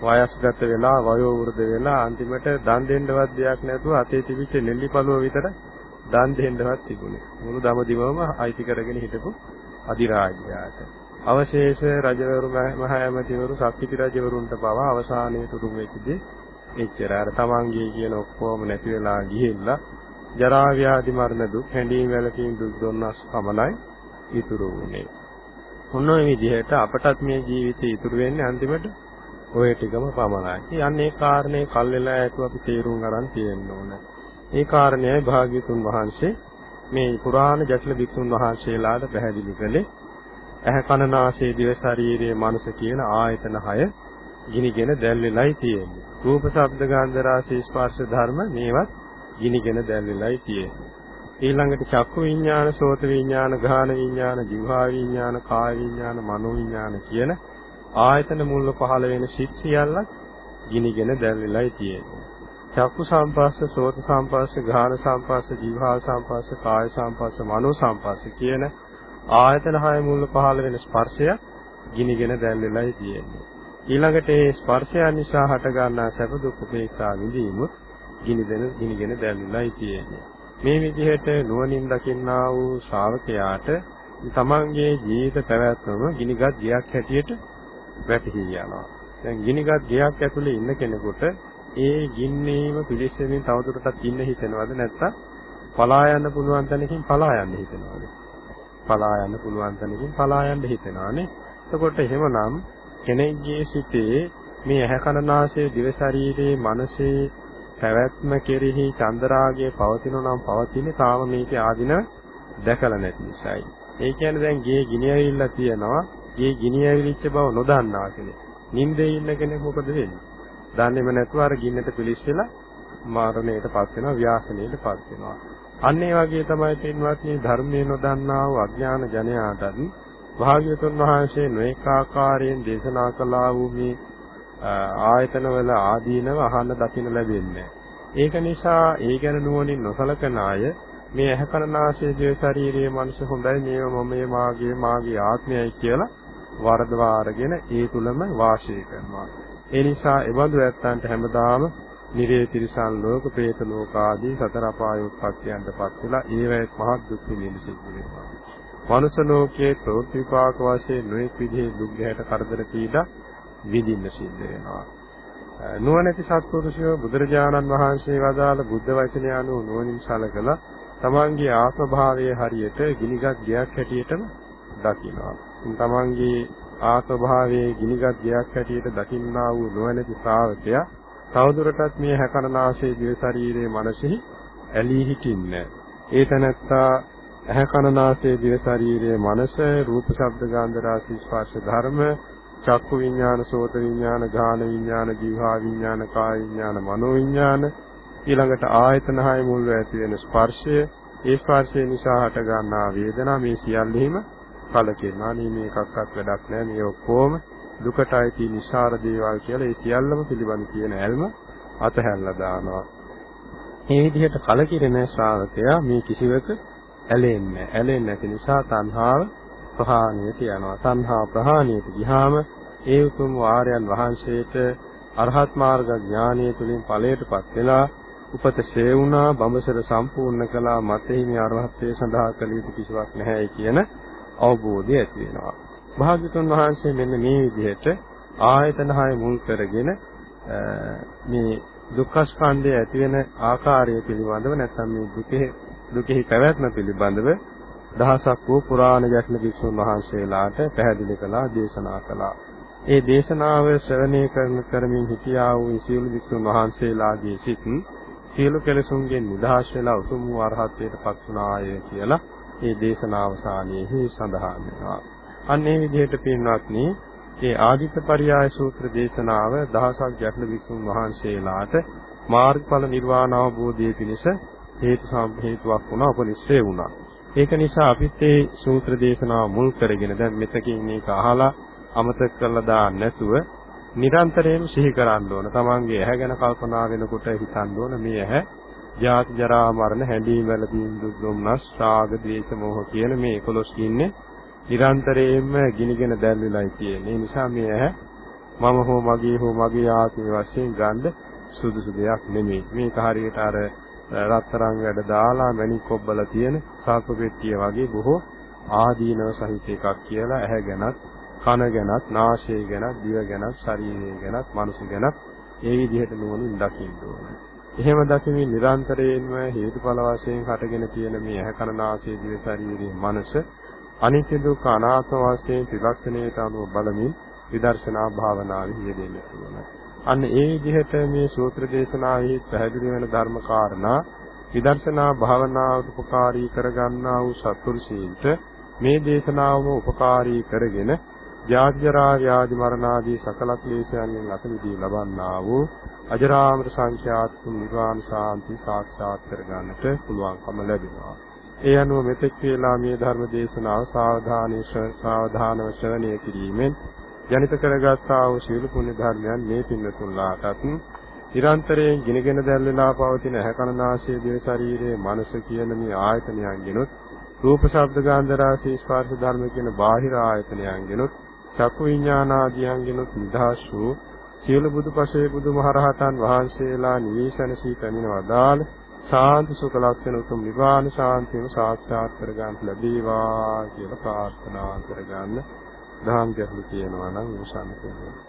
වයස්ගත වෙලා වයෝ වෘද්ධ වෙලා අන්තිමට දන් දෙන්නවත් දෙයක් නැතුව අතේ තිබිච්ච නෙල්ලි පළුව විතර දන් දෙන්නවත් තිබුණේ. මුළු දඹදිවම අයිති කරගෙන හිටපු අධිරාජ්‍යයාට. අවශේෂ රජවරු මහ ඇමතිවරු සක්විති රජවරුන්ට පවා අවසානයේ තුරුම වෙච්චදී එච්චර අර තමන්ගේ කියන ඔක්කොම නැති වෙලා ගිහිල්ලා ජරා ව්‍යාධි මරණ දුක් හැඬීම් වැළකීම් දුක් දුන්නස් පමණයි ඉතුරු වුනේ. මොන විදිහට අපටත් මේ ජීවිතේ ඉතුරු වෙන්නේ අන්තිමට ඔය ටිකම පමණයි. යන්නේ කාරණේ කල් වෙලා ඇතුව අපි තේරුම් ගන්න තියෙන්න ඕන. ඒ කාරණේයි භාග්‍යතුන් වහන්සේ මේ පුරාණ ජටිල භික්ෂුන් වහන්සේලාට පැහැදිලි කළේ ඇහැ කන නාසය දිව ශරීරයේ මනස කියන ආයතන 6 ගිනිගෙන දැල් වෙලයි තියෙන්නේ. රූප ශබ්ද ගන්ධ රස ස්පර්ශ ධර්ම මේවත් ගිනිගෙන දැල් වෙලයි තියෙන්නේ. ඊළඟට චක්කු විඥාන, සෝත විඥාන, ගාහන විඥාන, જીවහා විඥාන, කාය විඥාන, මනෝ විඥාන කියන ආයතන මුල්ල පහළ වෙන සිත් සියල්ලක් ගිනිගෙන දැල්විලායි තියෙන්නේ. චක්කු සම්පස්ස, සෝත සම්පස්ස, ගාහන සම්පස්ස, જીවහා සම්පස්ස, කාය සම්පස්ස, මනෝ සම්පස්ස කියන ආයතන හය මුල්ල පහළ වෙන ස්පර්ශය ගිනිගෙන දැල්විලායි තියෙන්නේ. ඊළඟට ඒ ස්පර්ශයන් නිසා හට ගන්නා සැප දුක් උපේක්ෂා විඳීමුත් ගිනිදෙන ගිනිගෙන දැල්විලායි තියෙන්නේ. මේ විදිහට නුවණින් දකින්නා වූ ශ්‍රාවකයාට තමන්ගේ ජීවිත පැවැත්මම ගිනිගත් ගියක් හැටියට වැටහි යනවා. දැන් ගිනිගත් ගියක් ඇතුලේ ඉන්න කෙනෙකුට ඒ ගින්නේම පිළිස්සෙමින් තවදුරටත් ඉන්න හිතෙනවද නැත්නම් පලා යන්න පුළුවන් තැනකින් පලා යන්න හිතෙනවද? පලා යන්න පුළුවන් තැනකින් පලා යන්න හිතෙනවානේ. එතකොට එහෙමනම් කෙනෙක්ගේ සිතේ මේ ඇහැ කන නාසය දිව ශරීරයේ මනසේ පැවැත්ම කෙරෙහි චන්දරාගය පවතින නම් පවතින්නේ තාම මේකේ ආදින දැකලා නැති නිසායි. ඒ කියන්නේ දැන් ගේ ගිනි ඇවිල්ලා තියෙනවා. ගේ ගිනි ඇවිලිච්ච බව නොදන්නා කෙනෙක්. නිින්දේ ඉන්න කෙනෙක් මොකද වෙන්නේ? දන්නේම නැතුව අර ගින්නට පිලිස්සලා මරණයටපත් වෙනවා, ව්‍යාසනයටපත් වෙනවා. අන්න ඒ වගේ තමයි පින්වත්නි ධර්මයේ නොදන්නා වූ අඥාන ජනයාටත් භාග්‍යවතුන් වහන්සේ නොඑක ආකාරයෙන් දේශනා කළා වූ මේ ආයතනවල ආදීනව අහන්න දකින්න ලැබෙන්නේ. ඒක නිසා ඒ ගැන නුවණින් නොසලකන අය මේ ඇහැ කන නාසය දිව ශරීරයේ මනස හොඳයි මේව මමයේ මාගේ මාගේ ආත්මයයි කියලා වරදවා අරගෙන ඒ තුලම වාසය කරනවා. ඒ නිසා එබඳු ඇත්තන්ට හැමදාම නිරේ තිරිසන් ලෝක, പ്രേත ලෝක ආදී සතර අපාය උත්පත්තියන්ටපත් වෙලා ඒවැත් මහත් දුක් විඳින්න සිද්ධ වෙනවා. මනුෂ්‍ය ලෝකයේ ප්‍රවෘත්ති විපාක වශයෙන් නොඑක් විදිහේ දුක් ගැට කරදර පීඩා විඳින්න සිද්ධ වෙනවා. නුවණැති සත්පුරුෂයෝ බුදුරජාණන් වහන්සේ වදාළ බුද්ධ වචනය අනුව නුවණින් සලකලා තමන්ගේ ආත්ම භාවයේ හරියට ගිනිගත් ගයක් හැටියටම දකිනවා. තමන්ගේ ආත්ම භාවයේ ගිනිගත් ගයක් හැටියට දකින්නා වූ නුවණැති ශ්‍රාවකයා තවදුරටත් මේ හැකරනාශයේ දිව ශරීරයේ මනසෙහි ඇලී හිටින්නේ. ඒ තනත්තා ඇහැ කනනාසයේ දිව ශරීරයේ මනස රූප ශබ්ද ගන්ධ රාශි ස්පර්ශ ධර්ම චක්කු විඥාන, සෝත විඥාන, ගාන විඥාන, જીවහා විඥාන, කාය විඥාන, මනෝ විඥාන ඊළඟට ආයතන හය මුල් ඇති වෙන ස්පර්ශය, ඒ ස්පර්ශය නිසා හට ගන්නා වේදනා මේ සියල්ලෙහිම කලකිරෙනවා. අනේ මේ එකක්වත් වැඩක් නැහැ. මේ ඔක්කොම දුකට අයිති නිසාර දේවල් කියලා ඒ සියල්ලම පිළිබඳ කියන ඇල්ම අතහැරලා දානවා. මේ විදිහට කලකිරෙන ශ්‍රාවකයා මේ කිසිවක ඇලෙන්නේ නැහැ. ඇලෙන්නේ නැති නිසා තණ්හාව ප්‍රහාණයට යනවා. සංහා ප්‍රහාණයට ගියාම ඒ උතුම් ආර්යයන් වහන්සේට අරහත් මාර්ග ඥානය තුලින් ඵලයටපත් වෙලා උපත ශේ වුණා බඹසර සම්පූර්ණ කළා මතෙහි මේ අරහත්ත්වයේ සඳහා කළ යුතු කිසිවක් නැහැයි කියන අවබෝධය ඇති වෙනවා. භාග්‍යතුන් වහන්සේ මෙන්න මේ විදිහට ආයතන හය මුල් කරගෙන මේ දුක්ඛ ස්කන්ධය ඇති වෙන ආකාරය පිළිබඳව නැත්නම් මේ දුකේ දුකෙහි පැවැත්ම පිළිබඳව දහසක් වූ පුරාණ යක්ෂ භික්ෂුන් වහන්සේලාට පැහැදිලි කළා දේශනා කළා. ඒ දේශනාව ශ්‍රවණය කරන කරමින් හිටියා වූ සීල භික්ෂුන් වහන්සේලාගේ සිත් සියලු කෙලෙසුන්ගෙන් නිදහස් වෙලා උතුම් වූ අරහත්ත්වයට පත් වුණාය කියලා ඒ දේශනාවසානයේහි සඳහන් වෙනවා. අන්න ඒ විදිහට පින්වත්නි ඒ ආදිත පරියාය සූත්‍ර දේශනාව දහසක් යක්ෂ භික්ෂුන් වහන්සේලාට මාර්ගඵල නිර්වාණ අවබෝධයේ පිණිස හේතු සම්හේතුවක් වුණා උපනිශ්‍රේ වුණා. ඒක නිසා අපිත් මේ සූත්‍ර දේශනාව මුල් කරගෙන දැන් මෙතකින් මේක අහලා අමතක කරලා දාන්න නැතුව නිරන්තරයෙන් සිහි කරන්න ඕන. තමන්ගේ ඇහැ ගැන කල්පනා වෙනකොට හිතන්න ඕන මේ ඇහැ ජාති ජරා මරණ හැඬීම් වැළපීම් දුක් දුම්නස් රාග ද්වේෂ මෝහ කියන මේ 11 ඉන්නේ නිරන්තරයෙන්ම ගිනිගෙන දැල්විලායි තියෙන්නේ. ඒ නිසා මේ ඇහැ මම හෝ මගේ හෝ මගේ ආත්මය වශයෙන් ගන්න සුදුසු දෙයක් නෙමෙයි. මේක හරියට අර රත්තරන් වැඩ දාලා මණික් කොබ්බල තියෙන සාප පෙට්ටිය වගේ බොහෝ ආදීනව සහිත එකක් කියලා ඇහැ ගැනත් කන ගැනත් නාසය ගැනත් දිව ගැනත් ශරීරය ගැනත් මනස ගැනත් ඒ විදිහට නුවණින් දකින්න ඕනේ. එහෙම දකිමින් නිරන්තරයෙන්ම හේතුඵල වශයෙන් හටගෙන තියෙන මේ ඇහැ කන නාසය දිව ශරීරයේ මනස අනිත්‍ය දුක්ඛ අනාත්ම වශයෙන් ත්‍රිලක්ෂණයට අනුව බලමින් විදර්ශනා භාවනාවේ යෙදෙන්න ඕනේ. අන්න ඒ විදිහට මේ සූත්‍ර දේශනාවේ පැහැදිලි වෙන ධර්ම කාරණා විදර්ශනා භාවනාවට උපකාරී කරගන්නා වූ සත්පුරුෂයන්ට මේ දේශනාවම උපකාරී කරගෙන ජාති ජරා ව්‍යාධි මරණ ආදී සකල ක්ලේශයන්ගෙන් අත මිදී ලබන්නා වූ අජරාමර සංඛ්‍යාත නිර්වාණ සාන්ති සාක්ෂාත් කරගන්නට පුළුවන්කම ලැබෙනවා. ඒ අනුව මෙතෙක් වේලා මේ ධර්ම දේශනාව සාවධානයේ සාවධානව ශ්‍රවණය කිරීමෙන් ජනිත කරගත්තා වූ සීල පුණ්‍ය ධර්මයන් මේ පින්නතුල්ලාටත් නිරන්තරයෙන් ගිනගෙන දැල්වලා පවතින හැකනාශයේ දේ ශරීරයේ මනස කියන මේ ආයතනයන්ගෙනුත් රූප ශබ්ද ගන්ධ රස ස්පර්ශ ධර්ම කියන බාහිර ආයතනයන්ගෙනුත් චක්කු විඥාන ආදියන්ගෙනුත් නිදහස් වූ සියලු බුදුපසේ බුදුමහරහතන් වහන්සේලා නිවේශනසී පැමිණවදාල ශාන්ති සුඛ ලක්ෂණ උතුම් නිවාන ශාන්තියම සාක්ෂාත් කරගන්න ලැබේවා කියලා ප්‍රාර්ථනා කරගන්න දහම් ගැටළු තියෙනවා නම් විසඳන්න